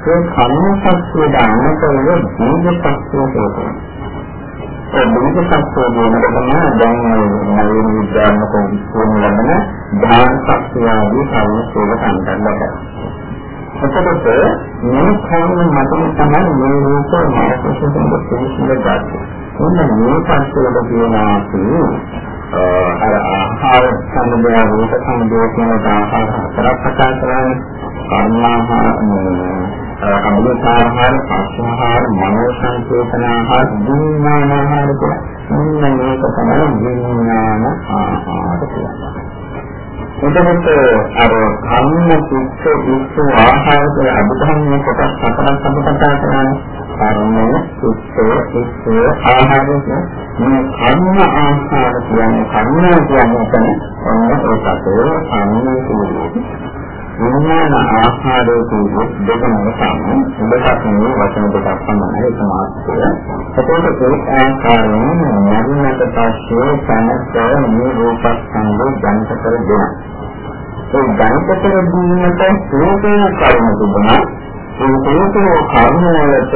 ඒ කර්ම ශක්තිය දානකල දීර්ඝ ශක්තිය හේතු ඒ දීර්ඝ ශක්තිය දෙනකම දැන් නවීන විද්‍යාත්මක විශ්වයෙන් ලැබෙන ධාන ශක්තිය ආදී කර්ම සේව සම්බන්ධ එතකොට මේ කර්ම මතම තමයි මේ රූප මානසිකව පිළිසිඳ ගන්න. මොන මේ පස්වල කියනවා අර ආහාර සම්බය රූප සම්බය කියන ආහාර හතරක් කතා කරන්නේ කර්මාහාර අමුතාහාර පාස්වාහාර මනෝ සංකේතනාහාර විඥානාහාර කියලා. මෙන්න මේක තමයි විඥාන ආහාර කියන්නේ. එතකොට අර කන්න පිට පිට ආහාර වල අභිධර්මයේ කොටස් හතරක් අපි කතා කරන්නේ. කර්මය, පිට පිට ආහාර මේ කර්ම ආහාර කියන්නේ කර්ම කියන්නේ තමයි ඔන්න ඒකට කර්ම කියන්නේ. විඥාන ආහාරයේ තියෙන දෙකම තමයි දෙකක් නෙවෙයි වචන දෙකක් තමයි ඒක මාත්‍රය. එතකොට ඒ ආකාරයෙන් මරණයට පස්සේ තනක මේ රූපස්කන්ධය ජනිත කර දෙනවා. ඒ ජනිත කර දීමට හේතුන කර්ම තිබුණා. ඒ හේතුන කර්ම වලට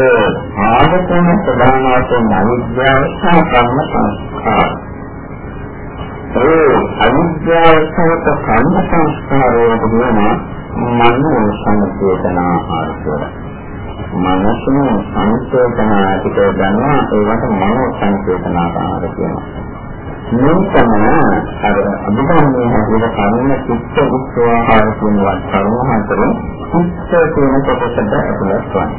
ආදතන ප්‍රධාන වශයෙන් අවිද්‍යාව සහ කර්ම සංස්කාර. ඒ අවිද්‍යාව සහිත කර්ම සංස්කාරයේ තියෙන මනෝ සංකේතන ආහාර කියලා. මනසම සංකේතන ටික ගන්නවා ඒවට මනෝ සංකේතනාකාර කියනවා. මේ තමයි අර අභිධර්මයේ හැදෙන කර්ම චිත්ත උත්සවාහාර කියන වත් කර්ම හතර චිත්ත කියන කොටසට ඇතුළත් වන්නේ.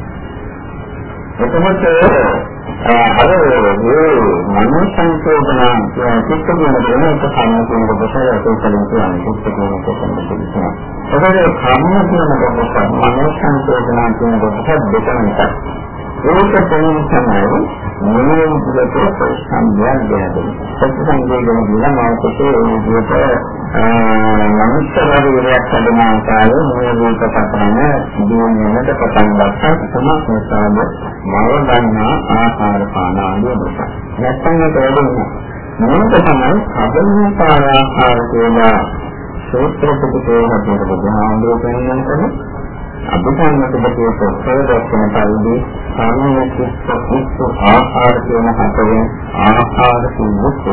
එතකොට අර මේ මනෝ සංකේතන චිත්ත කියන දෙන එක කර්ම කියන කොටස ඒකෙන් කියන්නේ චිත්ත කියන කොටස දෙකක්. එතකොට කර්ම කියන කොටස මනෝ සංකේතන කියන කොටස දෙකම එකයි. ඒක තමයි තමයි මොනේ විදිහට සම්බන්ධයක් දෙන්නේ. සත්‍යංගයෙන් කියන මාතකේ ඒ විදිහට මනුෂ්‍යවරු විරයක් හදන ආකාරයේ මේ රූප පතන දිනෙකට පටන් ගත්තා සමාසතාවද මව ගන්නා ආහාර පාන ආදී දුක. නැත්නම් ඒක වෙන්නේ. මේක තමයි අබිනපාර ආහාර කියලා සූත්‍ර පිටකේ හදන බුදුහාමුදුරුවෝ කියන්නේ අභිධර්මයට දෙකේ ප්‍රදර්ශන පරිදි සාමාන්‍ය කිස්සු ආහාර කියන හතරෙන් ආහාර කිව්වොත්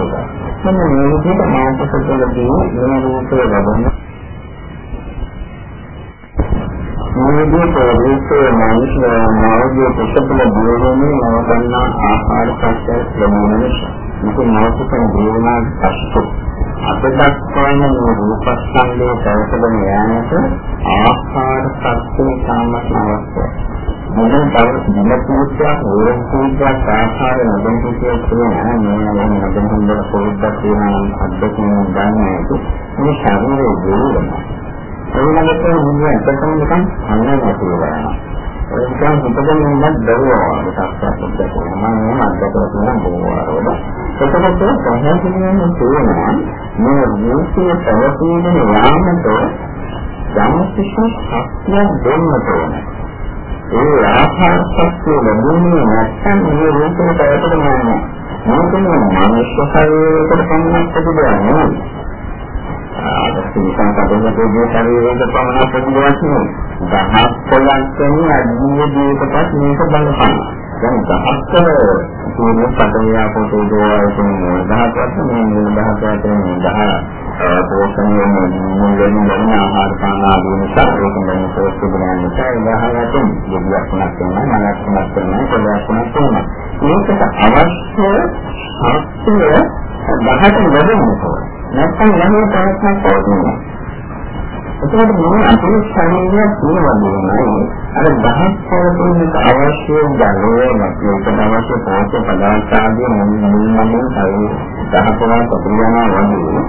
මෙන්න මේ විදිහට මානසිකවලදී මේ රූපය ලබන මේ විදිහට රූපේ මානසික මාර්ගයේ ප්‍රතිපල දියුණුවේ නවතන්නා ආහාර පස්සේ ලැබෙන නිසා මේක මානසික දියුණුවක් පස්සේ අපදක්වන මේ රූපස්කන්ධයේ පැවතගෙන යෑමට ආහාර සත්‍ය සාමත් අවශ්‍යයි. මොකද තව දිනපූර්තියක් ඕරන් පූර්තියක් ආහාර ලැබෙන කිසිය කියන මේ නම් ලැබෙන හොඳ පොඩ්ඩක් කියන අද්දකින් ගන්නකොට මේ ශරීරයේ දුරනවා. ඒ ළඟට මුලින් එකතම නිකන් අන්නේ නැති වෙනවා. ඒක හිතගෙන ඉන්නත් බැරුවා තාක්ෂයක් දෙකම මම අද්දකලා තියෙන බොහෝවරවල එතකොට ප්‍රහාසනයෙන් තේරෙනවා මේ ජීවිතයේ පැවතීමේ යාමට යම්කිසි ශක්තියක් දෙන්න ඕනේ ඒ ආහාර ශක්තිය ලැබුණේ නැත්නම් මේ රූපේ පැවතෙන්නේ නැහැ මොකද මනුෂ්‍ය ශරීරයකට පමණක් තිබෙන්නේ ආදර්ශනිකව කඩේකදී ශරීරයක පමණක් ප්‍රතිදවස් නෙවෙයි. දහස් පොළක් කියන්නේ අදියේ දීපකත් මේක බලපං. දැන් දහස් කල කියන්නේ පඩවියා පොතේ දෝවයින් දහස් වශයෙන් මේ දහස් වශයෙන් දහ පෝෂණය මුලින්ම ගන්න ආහාර පාන ආදී නිසා ඒක නම් පෝෂණය නිසා උදාහරණයක් දෙවියක් තුනක් වෙනවා මනක් තුනක් වෙනවා කොලයක් තුනක් වෙනවා. මේකට අවශ්‍ය ශක්තිය දහකට ලැබෙන්නේ නැත්නම් ළමයි ප්‍රයත්නක් කරනවා. එතකොට මේ අපේ ශරීරය තියෙනවානේ අර දහස් පොළොන්නට අවශ්‍ය ජලය නැත්නම් අවශ්‍ය පෝෂක පදාර්ථ ආදී මුලින්ම ශරීර දහපොළ ප්‍රතියනා වගේ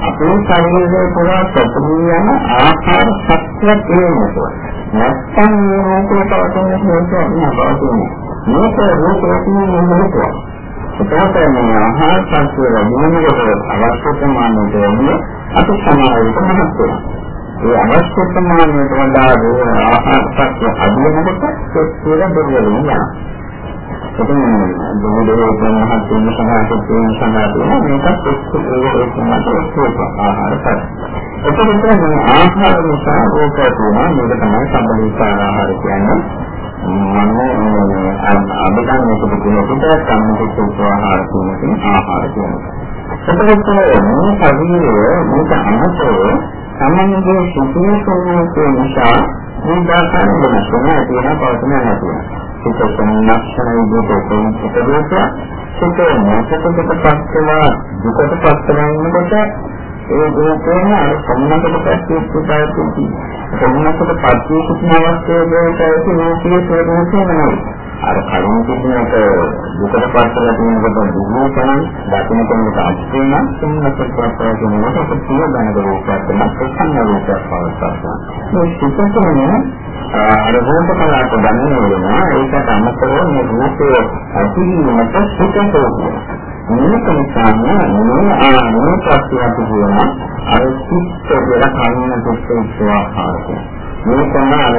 අපේ ශරීරයේ පුරා ප්‍රතියන ආහාර ශක්තිය තියෙනවා. නැත්නම් මේ රූපයට වටින හේතුව නෑ. මේක රූපයක් නෙවෙයි එතකොට මේ ආහාර සංස්කෘතිය ලැබෙනකොට අවශ්‍ය ප්‍රමාණයට වන්නේ අපි සමාජයට මහත් වෙනවා. ඒ අවශ්‍ය ප්‍රමාණයට වඩා ආහාර සංස්කෘතිය අඩු වෙනකොට ඒක දුර්වල වෙනවා. ඉතින් දුරේ මහත් වෙන සමාජයේ තියෙන සමාජයේ මේකත් එක්ක ඒක ආහාර සංස්කෘතිය. එතකොට මේ ආහාර නිසා රෝග වෙනවා මේක තමයි සම්බන්ධ ආහාර කියන්නේ. මනෝ අභිධර්මයක තිබෙනකොට සම්මුතික ආහාර කියන ආහාර කියනවා. එතකොට මේ ශරීරය මේක අමතව සම්මන්ගේ සුඛී සෝමයේ නිසා මේ දායකයන් වෙනස් වෙනවා කියන පවතන නැතුව. ඒක සම්නක්ෂණ විදිහට කොහොමද සිත නැසකට පස්සලා දුකට පස්සලා ඉන්නකොට ඒ දුකේන අර සම්මතක පස්සේ පුතාතුති සම්මතක පස්සේ කුණ අවස්ථාවේ දැයිති නෝකේ ප්‍රදෝෂය නෙවෙයි අර කලින් කිසිමක දුකට පස්සලා තියෙනකොට දුන්නේ තමයි දකින්න කෙනෙකුට අත්‍ය වෙන සම්මතක පස්සේ කියනකොට සිය දැනග රූපයක් තමයි ප්‍රසන්න රූපයක් පවත්වා මේ සිතකනේ අර රූප කලාප ගන්න වෙනවා ඒකට අමතරව මේ රූපය ඇතිවීමට සිතකෝ මේක නිසා මේ ආනෝ ප්‍රත්‍යක්ෂ කියන අර චිත්ත කියලා කන්න දුක්ඛ ආහාරය. මේ තමයි අර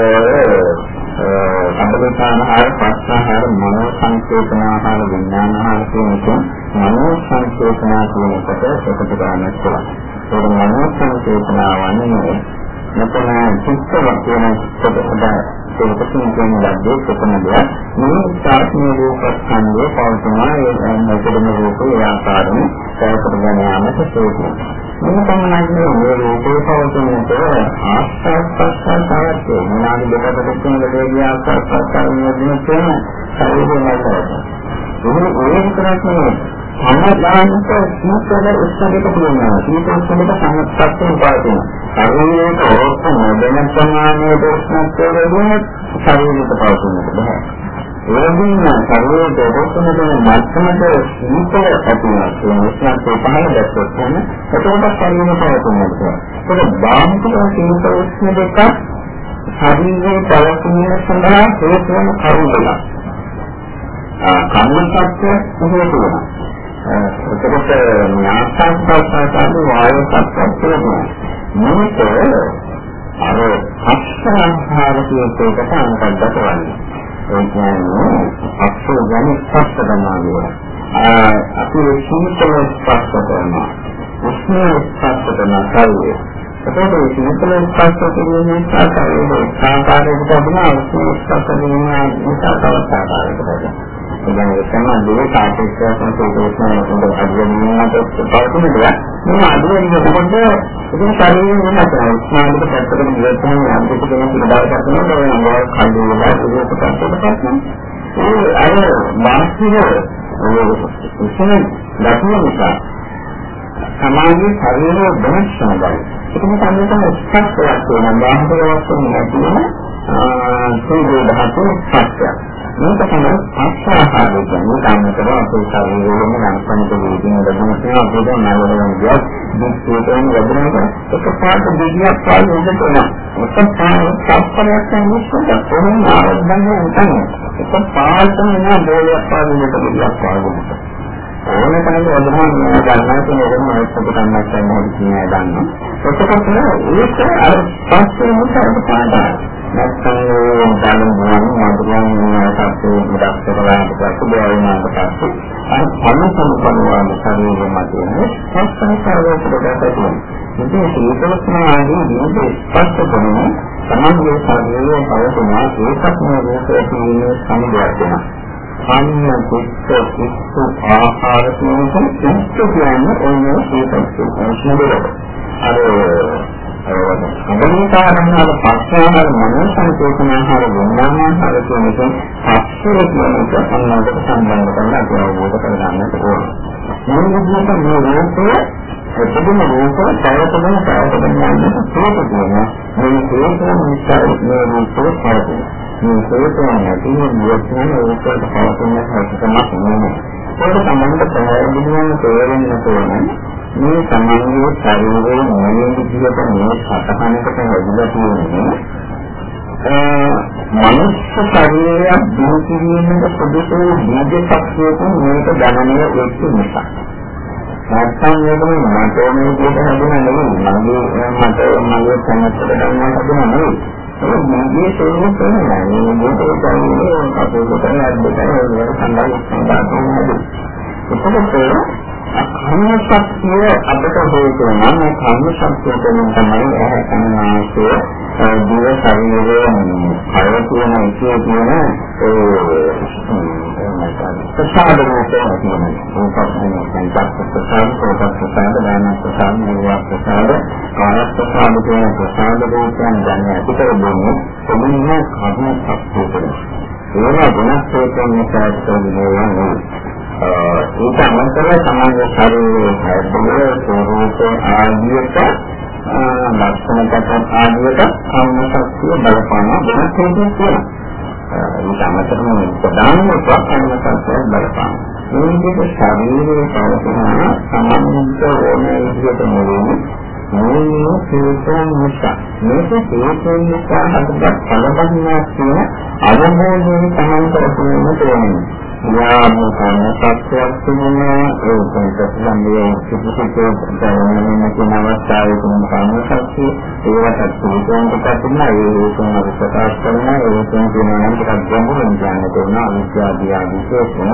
අබ්බකානහාර පස්සහාර මනෝ සංකේතනාහාර විඥානහාර කියන එක මනෝ සංකේතනා කියන එකට එකතු කරන්න පුළුවන්. ඒක මනෝ සංකේතනාවන්නේ මෙතන චිත්ත වශයෙන් කොට ඒකකින් කියන ලද්දේ කොතනද මේ සාත්මීය රූපස්කන්ධය පවතිනවා ඒ මොකදම රූපේ ආකාරයෙන් පැවතගෙන යාමට හේතුයි මේ තමයි මේ රූපේ පවතිනට ආස්වාස්වාස්වාසාවත් මොනවාද දෙකට තුනක දෙවිය ආස්වාස්වාස්වාසාවෙන් කියන ශරීරය නැතර. ඒක ඒ විතරක් සම්මතාන්ත සීතල උත්සවයක තියෙනවා. සීතල උත්සවයක සම්පත්තෙන් පවතින. ශරීරයේ ඕක නොදැන ප්‍රමාණයේ දෝෂණත්වය වෙන්නේ ශරීරයට පවතිනට බෑ. ඒගොල්ලන් ශරීරයේ දෝෂණ දෙන මත්තමට සීතල ඇතිවෙනවා. ඒ උෂ්ණත්වය පහළ දැක්කොත් එතන එතකොට ශරීරය පවතිනට. ඒක බාහිර සීතල උෂ්ණ දෙක ශරීරයේ පවතින සඳහා හේතු වෙන කරුණු දෙකක්. කර්මසත්‍ය හේතු වෙනවා. එතකොට ඥාසංස්කාරය වායු සත්‍යයක් තියෙනවා. මේක අර අක්ෂරාහාර කියන එකට අනුබද්ධ කරන්නේ. ඒ කියන්නේ අක්ෂර ගැන ස්පෂ්ට කරනවා අපි සීතල ස්පෂ්ට කරනවා. උෂ්ණ ස්පෂ්ට කරනවා කල්වේ. එතකොට මේ සීතල ස්පෂ්ට කිරීමේ සාකාරයේ සාකාරයකට තිබුණා උෂ්ණ ස්පෂ්ට කිරීමේ නිසා තවත් ආකාරයකට දැන් ඒ තමයි දේ කාටිකයන් සෝතෝස්න උඩ අධ්‍යයනයට පවතින දෙයක්. මේ අධ්‍යයනයකොට ඉතින් ශරීරය වෙනස් ස්නායුක පැත්තකට ගියොත්ම අන්තිම කෙනෙක් ඉඳලා කරනවා ඒ අංගවල කඩේ වෙලා ඒක පැත්තකට පස්සෙන් ඒ අර මානසික උෂ්ණ දක්වන නිසා සමාජයේ ශරීරය වෙනස් වෙනවා. ඒක නිසා මේක ස්පර්ශයක් වෙනවා. බාහිර වස්තුන් නැති වෙන ආ සීල ධාතු ස්පර්ශයක්. මේක තමයි පස්සාහාරය කියන්නේ කාමතර අපේ ශරීරයෙන් ලංකනික වේදින ලැබෙන තියෙන අපේ නලවන ගියත් දුක්ඛයෙන් ලැබෙනකොට ඒක පාට දෙවියක් පාලු වෙන්න ඕන. ඒක පාට සම්පූර්ණයක් නෙවෙයි කොහොම ආරම්භන්නේ නැහැ. ඒක පාටම නේ බෝලයක් පාලු වෙන්න දෙවියක් පාලු වෙන්න. ඕන කෙනෙක් වදමන් ගන්නවා කියන එක මම එක්ක ගන්නත් නැහැ කියන දන්නවා. එතකොට ඒක අර පස්සේ මොකද පාඩම නැත්නම් දැනුම් ගන්න මధుරයන් සත්‍ය මුදක් කරලාට පස්සේ බයනාට පස්සේ අර පනසම කරනවා ශරීරය මත වෙන සංස්කාරවලට දැක්වෙනවා. ඉතින් ඒකලස්නාදී දීපේ ස්පර්ශ කරන තමන්ගේ ශරීරයේ පවතින ඒකක් නෝදේ කියන්නේ සම්බන්ධ වෙනවා. අන්න කුෂ්ඨ කුෂ්ඨ ආහාර කියන කුෂ්ඨ කියන්නේ ඔය ඒකක් නෙවෙයි. අර අනිකාරණාල පස්සාහාර මනෝ සංකේතනාහාර විඥානාහාර කියන එක පස්සේ කියන එක අන්නකට සම්බන්ධ කරලා අපි අවබෝධ කරගන්නට ඕන. මේ විදිහට මේ රූපය එතකොට රූපය තවතම තවතම යනකොට හේතු කියන මේ හේතු නිසා මේ රූපය පවතින. මේ හේතු නැති නියතන රූපයට පවතින හැකියාවක් නෙමෙයි. ඒක තමයි ප්‍රයෝජනයෙන් තේරෙන්න ඕනේ. මේ සමාජයේ ශරීරයේ මොනින් විදිහට මේ සතහනකට හැදිලා තියෙන්නේ මනුෂ්‍ය ශරීරයක් දිනු කිරීමට සුදුසු බීජ ශක්තියකින් මේක ගණනය වෙච්ච නිසා. නැත්නම් මේක මට මේ විදිහට හැදෙන නෙවෙයි. මගේ මට මගේ කනකට ගන්න හැදෙන නෙවෙයි. ඒ මගේ ශරීරය තමයි. මේ මොකද කියන්නේ අපේ කොටන අද්දකේ සම්බන්ධ සම්බන්ධ එතකොට කර්ම ශක්තිය අපට හේතු වෙනවා මේ කර්ම ශක්තිය තුළින් තමයි ඇහැ කනාසය දිව ශරීරය කය කියන එකේ තියෙන ඒ ප්‍රසාද රූපය කියන ඒකත් සංකප්ප ප්‍රසාද ප්‍රසාද ප්‍රසාද දාන ප්‍රසාද නිර්වාහ ප්‍රසාද කාය ප්‍රසාද කියන ප්‍රසාද රූපයන් ගන්න අපිට දෙන්නේ කොමුන්නේ කර්ම ශක්තිය තුළින් ඒවා වෙනස් හේතුන් නිසා තියෙනවා ඒක අමතරව සමාජ ශරීරයේ හැදෙන ස්වરૂප ආදියට ලක්ෂණකට ආදියට සම්මතස්සිය බලපාන වෙනස් හේතුවක් තියෙනවා. ඒක අමතරව ප්‍රධානම ප්‍රශ්නයක් බලපාන. මේ විදිහට ශරීරයේ පවතින සම්බන්ධ ඕනෑ විදිහට නෙවෙයි මේ හේතුන් නිසා මේක හේතුන් නිසා හටගත් බලපංගා කියන අවබෝධයෙන් තමයි කරන්නේ තේරෙන්නේ. යාම කරන සත්‍යයක් තිබුණා ඒ සංකල්පන්නේ කිසිසේක දැනෙන්න කියන අවස්ථාවේ තියෙන කාමසත්‍ය ඒවට තේරුම් ගන්න ඒ හේතුන් අපි ප්‍රකාශ කරන ඒ හේතුන් කියනවා නම් ටිකක් ගැඹුරින් කියන්න තියෙන අවිද්‍යාව ආදී හේතුන්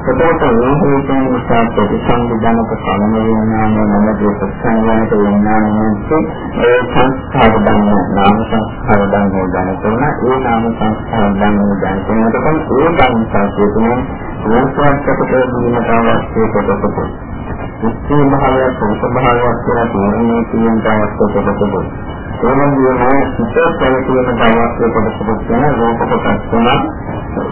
ඒකට ඒ හේතුන් නිසා ප්‍රතිසංවිධානක කලම විඥානය නමදී ප්‍රතිසංවිධානක විඥානයේ ඒ සංස්කාර ධර්ම නාම සංස්කාර ධර්ම දැන කරන ඒ නාම සංස්කාර ධර්ම දැන කරනකොට ඒ ධර්ම සංස්කෘතිය රූපයක් අපට දීමට අවශ්‍ය කොටසක්. ස්ත්‍රී භාවයක් පුරුෂ භාවයක් කියලා තීරණය කියන තවත් කොටසක්. ඒ වගේම සිත පැවතීම තවත් කොටසක් කියන රූප කොටස් තුනක්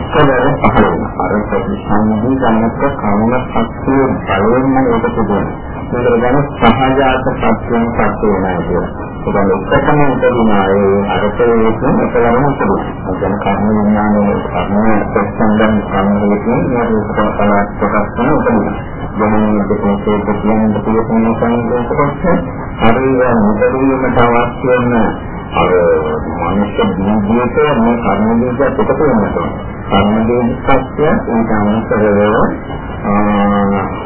කලර පහළ වෙනවා. අර ප්‍රතිසන්දි ගන්නක කර්ම ශක්තිය බලයෙන්ම ඒක තිබෙනවා. මේකට ගැන සහජාත සත්‍යයන් සත්‍ය වෙනවා කියලා. ඒක එකම උපදිනා ඒ අරතේ කියන එකවරම තිබුණා. දැන් කර්ම විඥානයේ කර්ම ප්‍රසංගම් කර්ම වේකේ මේ රූප කොටස් කොටස් තුන උපදිනවා. දැන් මේකේ කියන්නේ තියෙන සංකේත කොටස් හරිය මුදලීමට අවශ්‍ය වෙන අර මනුෂ්‍ය ජීවිතයේ මේ කර්ම දීපයක් එකතු වෙනවා. කර්ම දීපක්ය ඊට අමතරව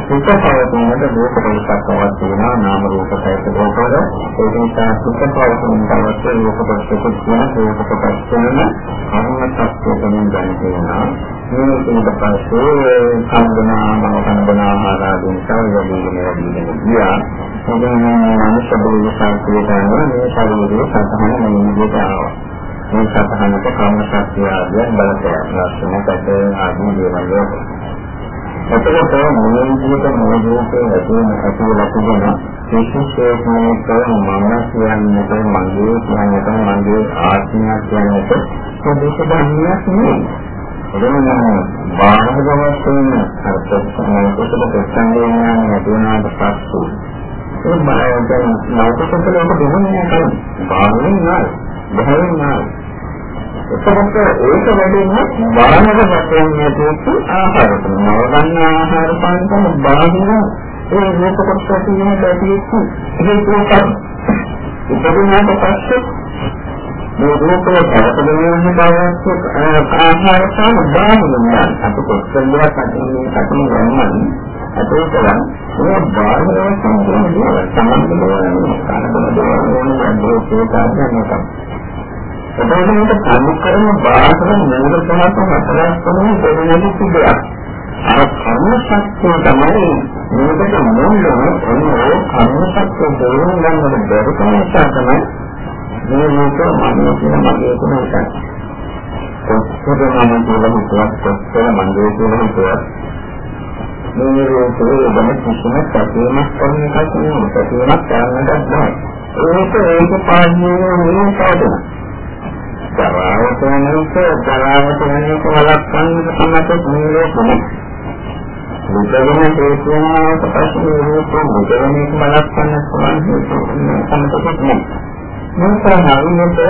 සුඛපවතුනට රූප කොටසක් අවශ්‍ය වෙනවා නාම රූප සහිත රූපවල ඒ නිසා සුඛපවතුනට අවශ්‍ය රූප කොටසක් තියෙන රූප කොටස් වෙන කර්ම සත්‍ය තමයි දැනෙනවා මේ තුනට පස්සේ කන්දනාම කන්දනාම ආදී සායෝගික නිරදීන ගියා. මොකද මනුෂ්‍ය බෝධි සාක්ෂිය කරනවා මේ ශරීරයේ සතහන මේ විදිහට ආවා. මේ සතහනට කර්ම සත්‍ය ආදී බලපෑම් ලක්ෂණ කට ආදී දේවල් වලට එතකොට මේ විදිහට මොනෝදෝෂේ ඇතුළේ ඇතුළේ ලකුණ විශේෂයෙන්ම කරන මම කියන්නේ මගේ කියන්නේ මගේ ආත්මය කියන්නේ ප්‍රදේශ ධර්මයක් නෙවෙයි. එතන බාහිර වශයෙන් අර ප්‍රශ්නයකට ප්‍රශ්නයෙන් නැතුණාට පස්සෙ ඒ බාහිර නෞකසතල ඔබ දෙන්නේ නැහැ. බාහිරින් නෑ. බාහිරින් නෑ. එතකොට ඒක වැඩිම බාහිර වශයෙන් යටි ආහාර කරනවා. ගන්න ආහාර පාන කරන බාහිර ඒ රූප කොටස තියෙන දැටියෙත් ඒක ඉතින් පස්සේ මේ රූපේ පැවතගෙන බවස්ස ආහාර පාන බාහිරින් අපිට කොච්චරක් අදින්නේ කටින් ගන්නන්නේ අතේකලා මේ බාහිර වශයෙන් කියන දේ සම්බන්ධ වෙනවා කාරණා දෙකක් වෙනවා ඒක ආඥාවක් එතකොට මේක සම්කරන බාහිර මූල සහත හතරක් තමයි දෙවෙනි සිදුවක්. අර කර්ම ශක්තිය තමයි මේකට මූලම එන්නේ කර්ම ශක්තිය දෙවෙනි ගන්නට බැරි කම නිසා තමයි මේ මේක මන්නේ කියන මගේ තුන එකයි. කොච්චර මම කියලා හිතුවක් කොච්චර මගේ කියලා හිතුවක් මේ රෝපේ වෙන කිසිම සැකීමක් කරන එකක් නෙවෙයි. සැකීමක් කරන්නට බෑ. ඒක ඒක පාන්නේ නෙවෙයි කවදද? ජරාවට වෙනක ජරාවට වෙනක වළක්වන්නට සමත මේ කොහොමද? මුදගෙන තේරුණාට පස්සේ රූප මුදගෙන වළක්වන්න පුළුවන් සමතයක් නෑ. මේක නවිනට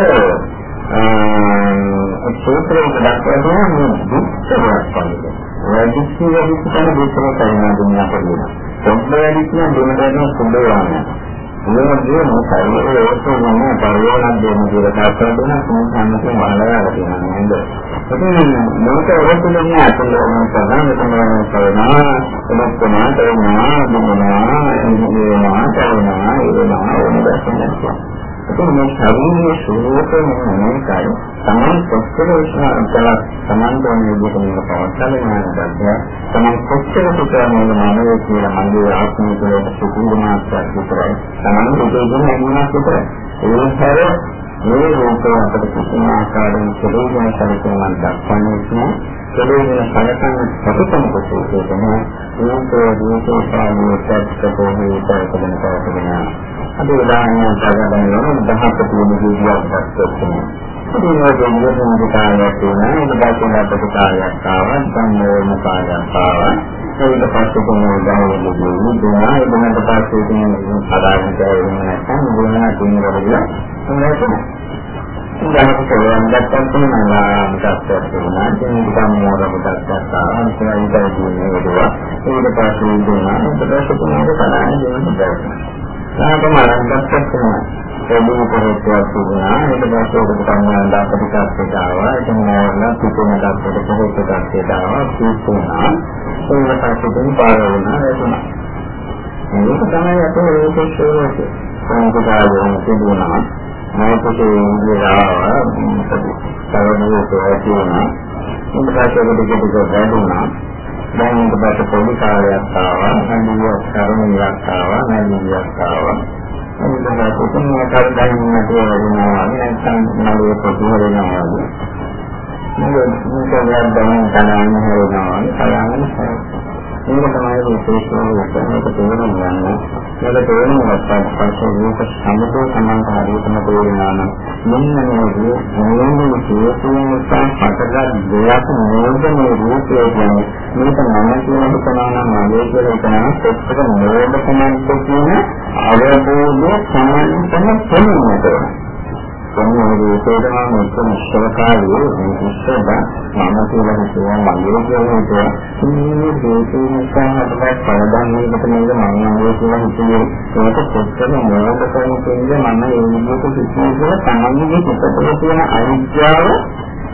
අ සූත්‍රයෙන් දක්වනවා මේ දුක්ඛ වළක්වන්නේ. වැඩිසිය විස්තර විස්තර කරනවා දුන්නා කියලා. සම්බන්ධ කියන දෙමඩන සුබවාන. මොනවද මේ ශරීරයේ ඔක්කොම පරිවර්තන දෙන කියලා තාක්ෂණ දෙන සම්පූර්ණයෙන් වහලා තියෙනවා නේද? ඉතින් මොකද ඔයතුලන්නේ අතලම ප්‍රධාන තමයි කරනවා එලක්කම කරනවා දුන්නා එන්නවා කරනවා ඒනවා ඕන දැක්කම. ඉතින් මේ ශරීරයේ ස්වરૂපය මොනවායි? තමන් කොච්චර විශ්වාස කළා තමන් තෝරන විදිහට මේක පවත්වාගෙන යන බද්ද තමන් කොච්චර සුඛමෝල මානවය කියලා මගේ ආත්මය තුළ සුඛුම මාත්‍රයක් විතරයි. තමන් දෙකකින් හැමෝමක් විතරයි ඒ හැර මේ රූපය අපට කිසිම ආකාරයෙන් කෙරෙන සැලකීමක් දක්වන්නේ නැහැ. කෙරෙන සැලකීම සතුටම කොටසේ තමයි රූපය රූපය සාමයේ සත්‍යකෝ හේතකගෙන පවතින අපි උදාහරණයක් ගන්න 10 ප්‍රතිවිරුද්ධ විදියක් ගත්තොත් ඉතින් ඔය දෙවියන් කාර්යයක් තියෙනවා ඒක දැක්කම අපිට කාර්යයක් ආවා සම්මෝහන කාර්යයක් ආවා ඊට පස්සේ කොහොමද උදාහරණ දෙන්නේ දුනා ඊට පස්සේ ඉතින් සාධාරණ කාර්යයක් නැත්නම් දුනා දිනවල තමයි ඉතින් කොහොමද දැක්කම නාමකත්වයක් තියෙනවා ඉතින් සම්මෝහන කොටසක් ආවා ඉතින් ඊට දුන්නේ ඒකවා ඊට පස්සේ දුනා ඊට පස්සේ කොහොමද කරන්නේ දෙන්නේ සාකම අරන්ගත්තක් තමයි පොඩි පොරොත්තුවක් තිබුණා ඊට පස්සේ ඔබට කන්නා දාපටිකත්වයට ආවා ඒක නෝරලා පිටුන දාපට පොරොත්තුකත්වයට ආවා පිටුනා ඒ පස්සේ පාර වුණා එතුණා මේක තමයි අපේ රෝපේශෝරක සංකල්පයෙන් තිබුණා මේකේ ඉන්දියාව තරමේ තෝරතිනා ඊට පස්සේ ඔබට දෙක වැඩුණා දැන් ඊට පස්සේ පොඩි කාලයක් ආවා. නැන්දියක් කරුණියක් ආවා නැන්දියක් ආවා. ඒක තමයි කරදරින් නැතුව නැත්නම් නළුවේ පොදුවරනවා මේක මේක දැන් තමයි තනන්න හරනවා කලන්න මේක තමයි විශේෂම මේක තේරුම් ගන්න. මේක තේරුම් ගත්තාට පස්සේ මේක සම්පූර්ණ සමාන්තරයටම තේරෙනවා නම් මෙන්න මේ මොනවාද කියපු නිසා පටලක් දෙයක් නෝදනේ රූපය කියන්නේ මේක මම කියන හිතනවා නම් මගේ කියලා හිතනවා එක්ක නෝදකමක් කියන අවබෝධය සමාන්තරව පෙනෙනවා. කොහොමද ඒකේදම මේක ඉස්සරකාරයේ මේ ඉස්සරද මම කියලා හිතුවා මගේ කියලා හිතුවා මේ දේශේ නිසා අපට පරදන්නේකට නේද මම මගේ කියලා හිතුවේ ඒක කොච්චර මොනවද කියන්නේ මම ඒ විදිහට හිතුවේ කියලා තමන්ගේ පිටතට තියෙන අවිද්‍යාව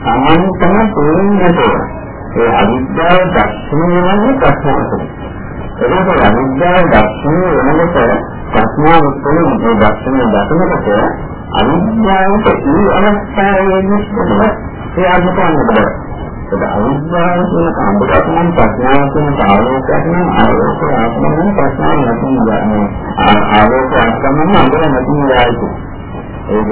තමන් තමයි තේරෙන්නේ ඒ අවිද්‍යාව දක්ෂින වෙනන්නේ ප්‍රශ්නවලට එතකොට අවිද්‍යාව දක්ෂින වෙනකොට ප්‍රශ්නාව තුළ මේ දක්ෂින දකිනකොට අවිද්‍යාවට ඒ අවස්ථාවේදී ක්‍රියාත්මක කරන්න බෑ. ඒක අවිද්‍යාව කියන කාමකම් ප්‍රඥාව කියන ආලෝකයක් නම් ආලෝක ආත්මයෙන් ප්‍රඥාව නැතිව යන්නේ. ආලෝක ආත්මයෙන් අnder නැතිව යයි. ඒක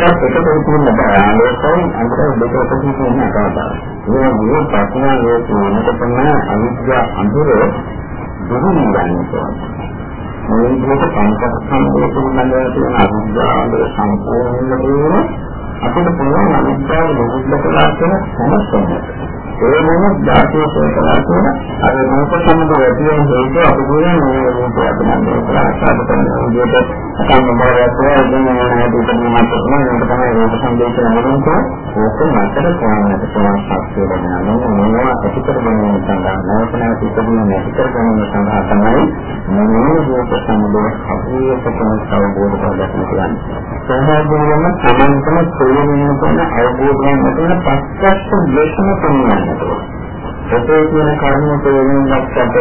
දෙකක් එකතු වෙන බෑ ආලෝකයෙන් අnder දෙක එකතු වෙන ආකාරය. ඒ වගේ ප්‍රඥාව කියන තමයි අවිද්‍යාව අnder දුරු වෙනවා. මේ විදිහට පංචස්කන්ධය පිළිබඳව තියෙන අවිද්‍යාව සම්පූර්ණ වෙන අපිට පුළුවන් අවිද්‍යාව නිරුද්ධ කළා කියන සමස්තයක්. ඒ මොනක් ධාතුව සෝතලා කියන අර රූප සම්බන්ධ වැඩියෙන් හේතු අපි කියන්නේ මේ රූපය අපිට ප්‍රාසාද කරන විදිහට සම්බන්ධයක් වෙන මොනවද ඉතින් මට මේක තමයි රූප සම්බන්ධ කරනකොට ඕක මතර කරන්නට පුළුවන් ශක්තිය වෙනවා. මොනවා ප්‍රතිකර ගැනීම සඳහා නවතන පිටුම නැති කර ගැනීම සඳහා තමයි මේ රූප සම්බන්ධ අපේක්ෂකම අවබෝධ කරගන්න කියන්නේ. සහජයෙන්ම සමන්තම තේරෙන්න තියෙන අවබෝධයෙන් නැතුව පස්සක්ෂ දේශන කරනවා. ඔතේ කියන කර්ම තේරුම් ගත්තට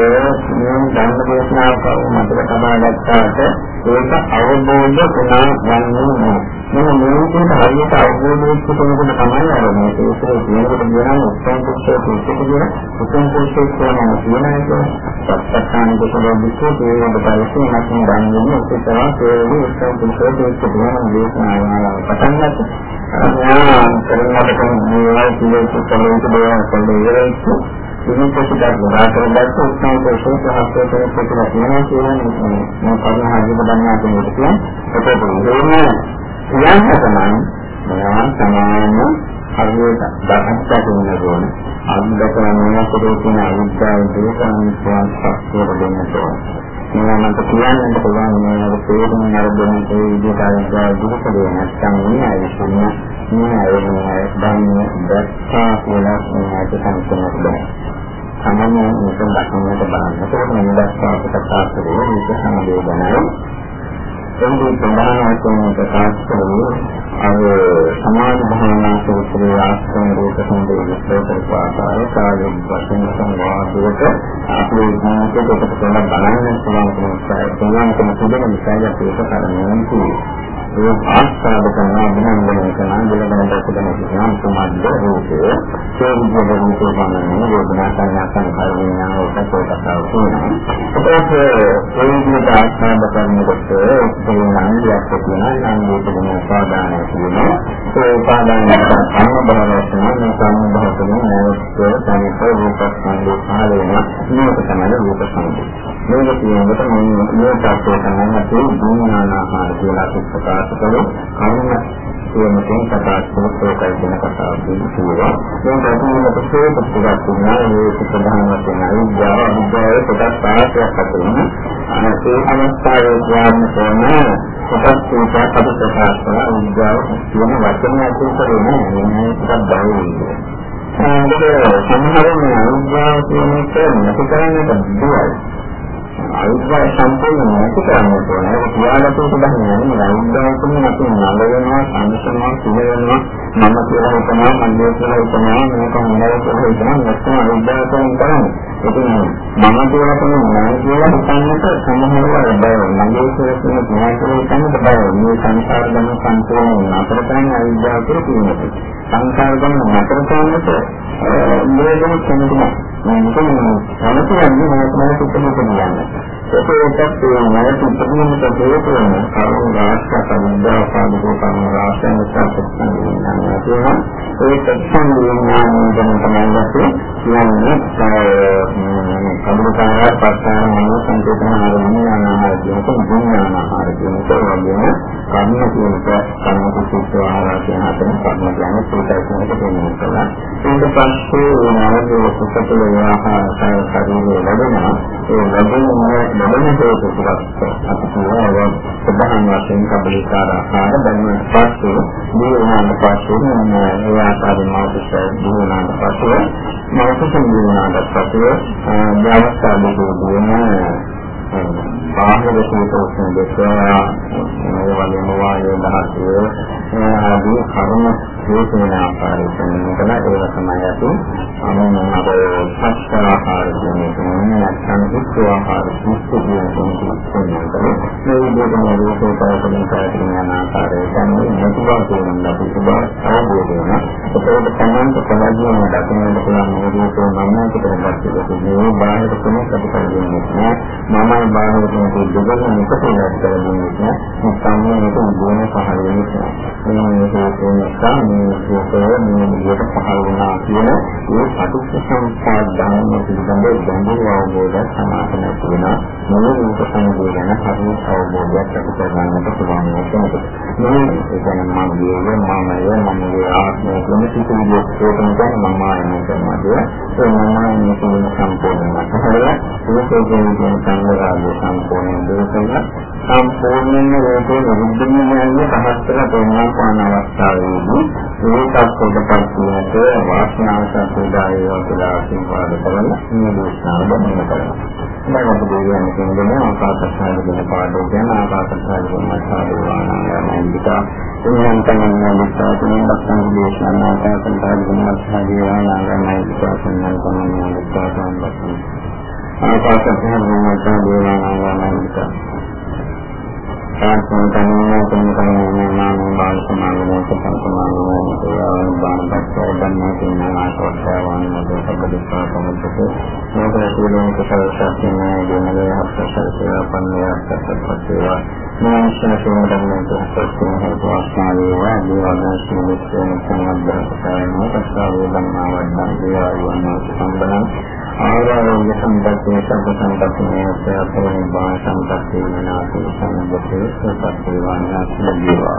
මේ ධර්ම දේශනාව කරු මතක තබා ගත්තාට ඒක අවබෝධ වුණා යන්නේ නෑ. මෙන්න මේකේ හරියට අවබෝධ වෙච්ච කෙනෙකුට තමයි අර මේ ඒකේ කියනකොට කියනවා උත්තර කුෂ්ඨ කුෂ්ඨ කියන උත්තර කුෂ්ඨ කියන කියන එක සත්‍යස්ථාන කුසල විශ්ව තේරුම් ගන්න නැත්නම් ගන්නේ උත්තර තේරුම් උත්තර කුෂ්ඨ කුෂ්ඨ කියන දේශනාව පටන් ගත්තා. ආ කරනකොට මේ වගේ කියන දේවල් කොල්ලේ ඉවරයි ඉතින් කොටසක් ගොඩාක් දැක්ක උත්සාහ කරලා සහස්තයෙන් කොටලා කියනවා කියන්නේ මේ පරිහාජික බණ්ණා කියන එක කියන්නේ ඒකත් දෙන්නේ කියන්න තමයි මොනවා සමාන හරියට දහස්ත දෙන්නෝන අන්දකන මොනකද කියන අවිද්‍යාව දේශාන්විතයන් සත්‍යයට දෙන්න ඕන මේවා මට කියන්නත් පුළුවන් මේවා තේරුම් අරගෙන ඒ විදිහට අවිද්‍යාව දුක දෙන්නේ නැත්නම් මේ ආයතන මේ ආයතන දැන් දැක්කා කියලා මේ ආයතන සම්පූර්ණ සාමාන්‍ය මේක දක්නට බලන්න. ඒකට මේ දක්වා කතා කරේ මේක සම්බේධනයි. එන්නේ ප්‍රධාන වශයෙන් ප්‍රකාශ කරන්නේ අර සමාජ භාවනා සූත්‍රයේ ආස්තන රූප සම්බන්ධ විස්තර කරපු ආකාරය කාර්ය වශයෙන් සංවාදයට අපේ ජීවිතයට කොට බලන්න පුළුවන් කෙනෙක් පුළුවන් කෙනෙක් දෙන්න නිසා අපි ඒක කරන්නේ ඒ ආස්වාද කරන අභිනන්දනය කරන දෙලගෙන දැකගෙන කියන සමාධිය රූපය ඒ විදිහට රූපය ගන්නනේ වේදනා සංඥා සංකාර විඥාන උපතෝ කතාව කියනවා ඒකත් ඒ විදිහට ආස්වාද කරනකොට ඒ නාමයක් තියෙනවා නම් මේකම උපාදානය කියනවා ඒ උපාදානය සම්බන්ධව තමයි සම්බන්ධව කරන නැවත තනිත රූපස්කන්ධය පහළ වෙනවා මේක තමයි රූප සංකේත මේක කියනකොට මේ මේ තාක්ෂය තමයි අපි දුන්නානාහාර කියලා ප්‍රකාශ ප්‍රකාශ කළේ කර්ම කියනකින් කතා කරනකොට කියන කතාව කියනවා. දැන් ප්‍රතිමකට ශෝක පුරක් තුනා මේ ප්‍රධාන වශයෙන් අවිද්‍යාව අවිද්‍යාව කොටස් පහක් අතරින් අනසේ අවස්ථාවේ ඥාන කරන කොටස් තුනක් අතර ප්‍රකාශ කරන අවිද්‍යාව කියන වචනය අතුරින් මේ එකක් බහුවේ. සමහරවිට අවිද්‍යාව කියන එක නැති කරන්නට බැහැ. අවිද්‍යාව සම්පූර්ණ නැති කරන්න ඕනේ. ඒක කියාගත්තොත් බෑ නේද? අවිද්‍යාව කියන්නේ අපි නල වෙනවා, සංසනවා, සිහ වෙනවා, මම කියලා හිතනවා, මන්නේ කියලා හිතනවා, මේක හොඳයි කියලා හිතනවා, නැත්නම් අවිද්‍යාව කියන්නේ කරන්නේ. ඉතින් මම කියලා තමයි මම කියලා හිතන්නට සමහරවල් බය. මගේ කියලා කියන මම කියලා හිතන්නට බය. මේ සංසාර ගමන සම්පූර්ණ නතර කරන්න අවිද්‍යාව කියලා කියනවා. සංකාර ගන්න නතර කරනකොට මේකම කෙනෙකුට මේකම සමතුලිතව මේ සුත්තම කරනවා. ඒකත් මනස උපදිනම තේරෙන කරුණ රාශිය තමයි පාදකෝ කම රාශිය නිසා ඒක සම්මුතියෙන් තමයි කියන්නේ කම්බුකාරය පස්සාරමන සංකේතන ආරම්භය ආහාර කියන කෙනා ආහාර කියන කෙනා කර්ම කියනක කර්ම කුසීත ආහාර කියන හතරෙන් කර්ම කියන්නේ සූත්‍රය කියනක දෙන්නේ කියලා. ඊට පස්සේ නාමයේ කුසතල ආහාර සංකල්පයේ ලැබෙනවා. ඒ ලැබෙන ලැබෙන හේතු කුසලත් අත්පුවා සබහන් වශයෙන් කබලිකාර ආහාර දැනුවත් පස්සේ දීවනාන පස්සේ නම් ඒ ආකාරයෙන් මාතෘක දීවනාන පස්සේ මාතෘක දීවනාන පස්සේ දවස් ආදී දීවනාන බාහිර සූත්‍රෝෂණ දෙක මේ වගේම වායය දහසිය ආදී කර්ම හේතුන ආකාරයෙන් කරන ඒක තමයි අපි අනුමත පස්ස ආකාර කියන්නේ නැත්නම් දුක් ආකාර මුස්තුතිය කියන්නේ මේ විදිහට රූපේ පවතින කාර්යයන් යන ආකාරය තමයි නැතිව කියන අපි සුබ අවබෝධ වෙන ඒකෝට තමයි ප්‍රමාණය දකින්නට පුළුවන් මේ රූපේ මම පිටරපත් දෙන්නේ බාහිර කෙනෙක් අපි කියන්නේ නෑ මමයි බාහිර කෙනෙක් දෙකම එකට වෙනස් කරන්නේ නෑ සම්මත දුන පහළ වෙනවා මේ හේතු නිසා මේ රූපය මේ විදිහට පහළ වුණා කියන ඒ පටිච්චසමුප්පාද ධර්ම පිළිබඳ ගැඹුරු අවබෝධයක් සමාපන වෙනවා. මේ රූප සංකේත ගැන හරි අවබෝධයක් ඇති කරගන්නට පුළුවන් වෙනවා මේ කියන්නේ මම කියන්නේ මමය මමගේ ආත්මය කියන සිතුවිලි ඒකම තමයි මම ආයනය කරනවා ඒ මම ආයනය කියන සම්පූර්ණම හරියට ඒකේ කියන සංග්‍රහය සම්පූර්ණ දෙකම සම්පූර්ණයෙන්ම රූපේ නිරුද්ධණය පහස්තර දෙන්නා පාන අවස්ථාවේදී ඒකත් කොටපත් වීමට වාසනාව සම්පූර්ණයි කියලා ආශිර්වාද කරන මේ දේශනාව බඳින කරනවා. දැන් අපි කියන්නේ කියන්නේ ආකාශස්ථාන කියන පාඩේ ගැන ආකාශස්ථාන කියන මාතෘකාවන්ට එනම් තමයි විස්තර කරන ලක්ෂණ දේශනා ආකාශස්ථාන කියන මාතෘකාවේ ආනාගමයි විශ්වාසයෙන් තමයි විස්තර කරන්නේ. ආකාශස්ථාන කියන මාතෘකාවේ ආනාගමයි සාන්තනීය කෙනෙකුගේ නාම බාල සමාගමක සම්පූර්ණ වේවාන් බාණ්ඩස්තර ගන්නා කියන ආකාරයන් මත සම්බන්ධතා සමුදේ මේක සියලුම කුසල ශක්තියනේ දෙනගේ හස්තසර සේවා පන්නයක් සත්පත්ේවා මනසන සෝදන්නේ සත්‍යයෙන් හේතුවාස්නා වේවා දේවාදන සිවිස්යෙන් සම්බන්ධතාවයන් මතස්සා වේදනා වඩන දේවා යන සම්බන්ධන ආරෝග්‍ය සම්පත්තිය සම්ප සම්පත්තිය අපේ අපේ බාහ සම්පත්තිය වෙනාසී සම්බන්ධයේ සත්‍ය වේවා.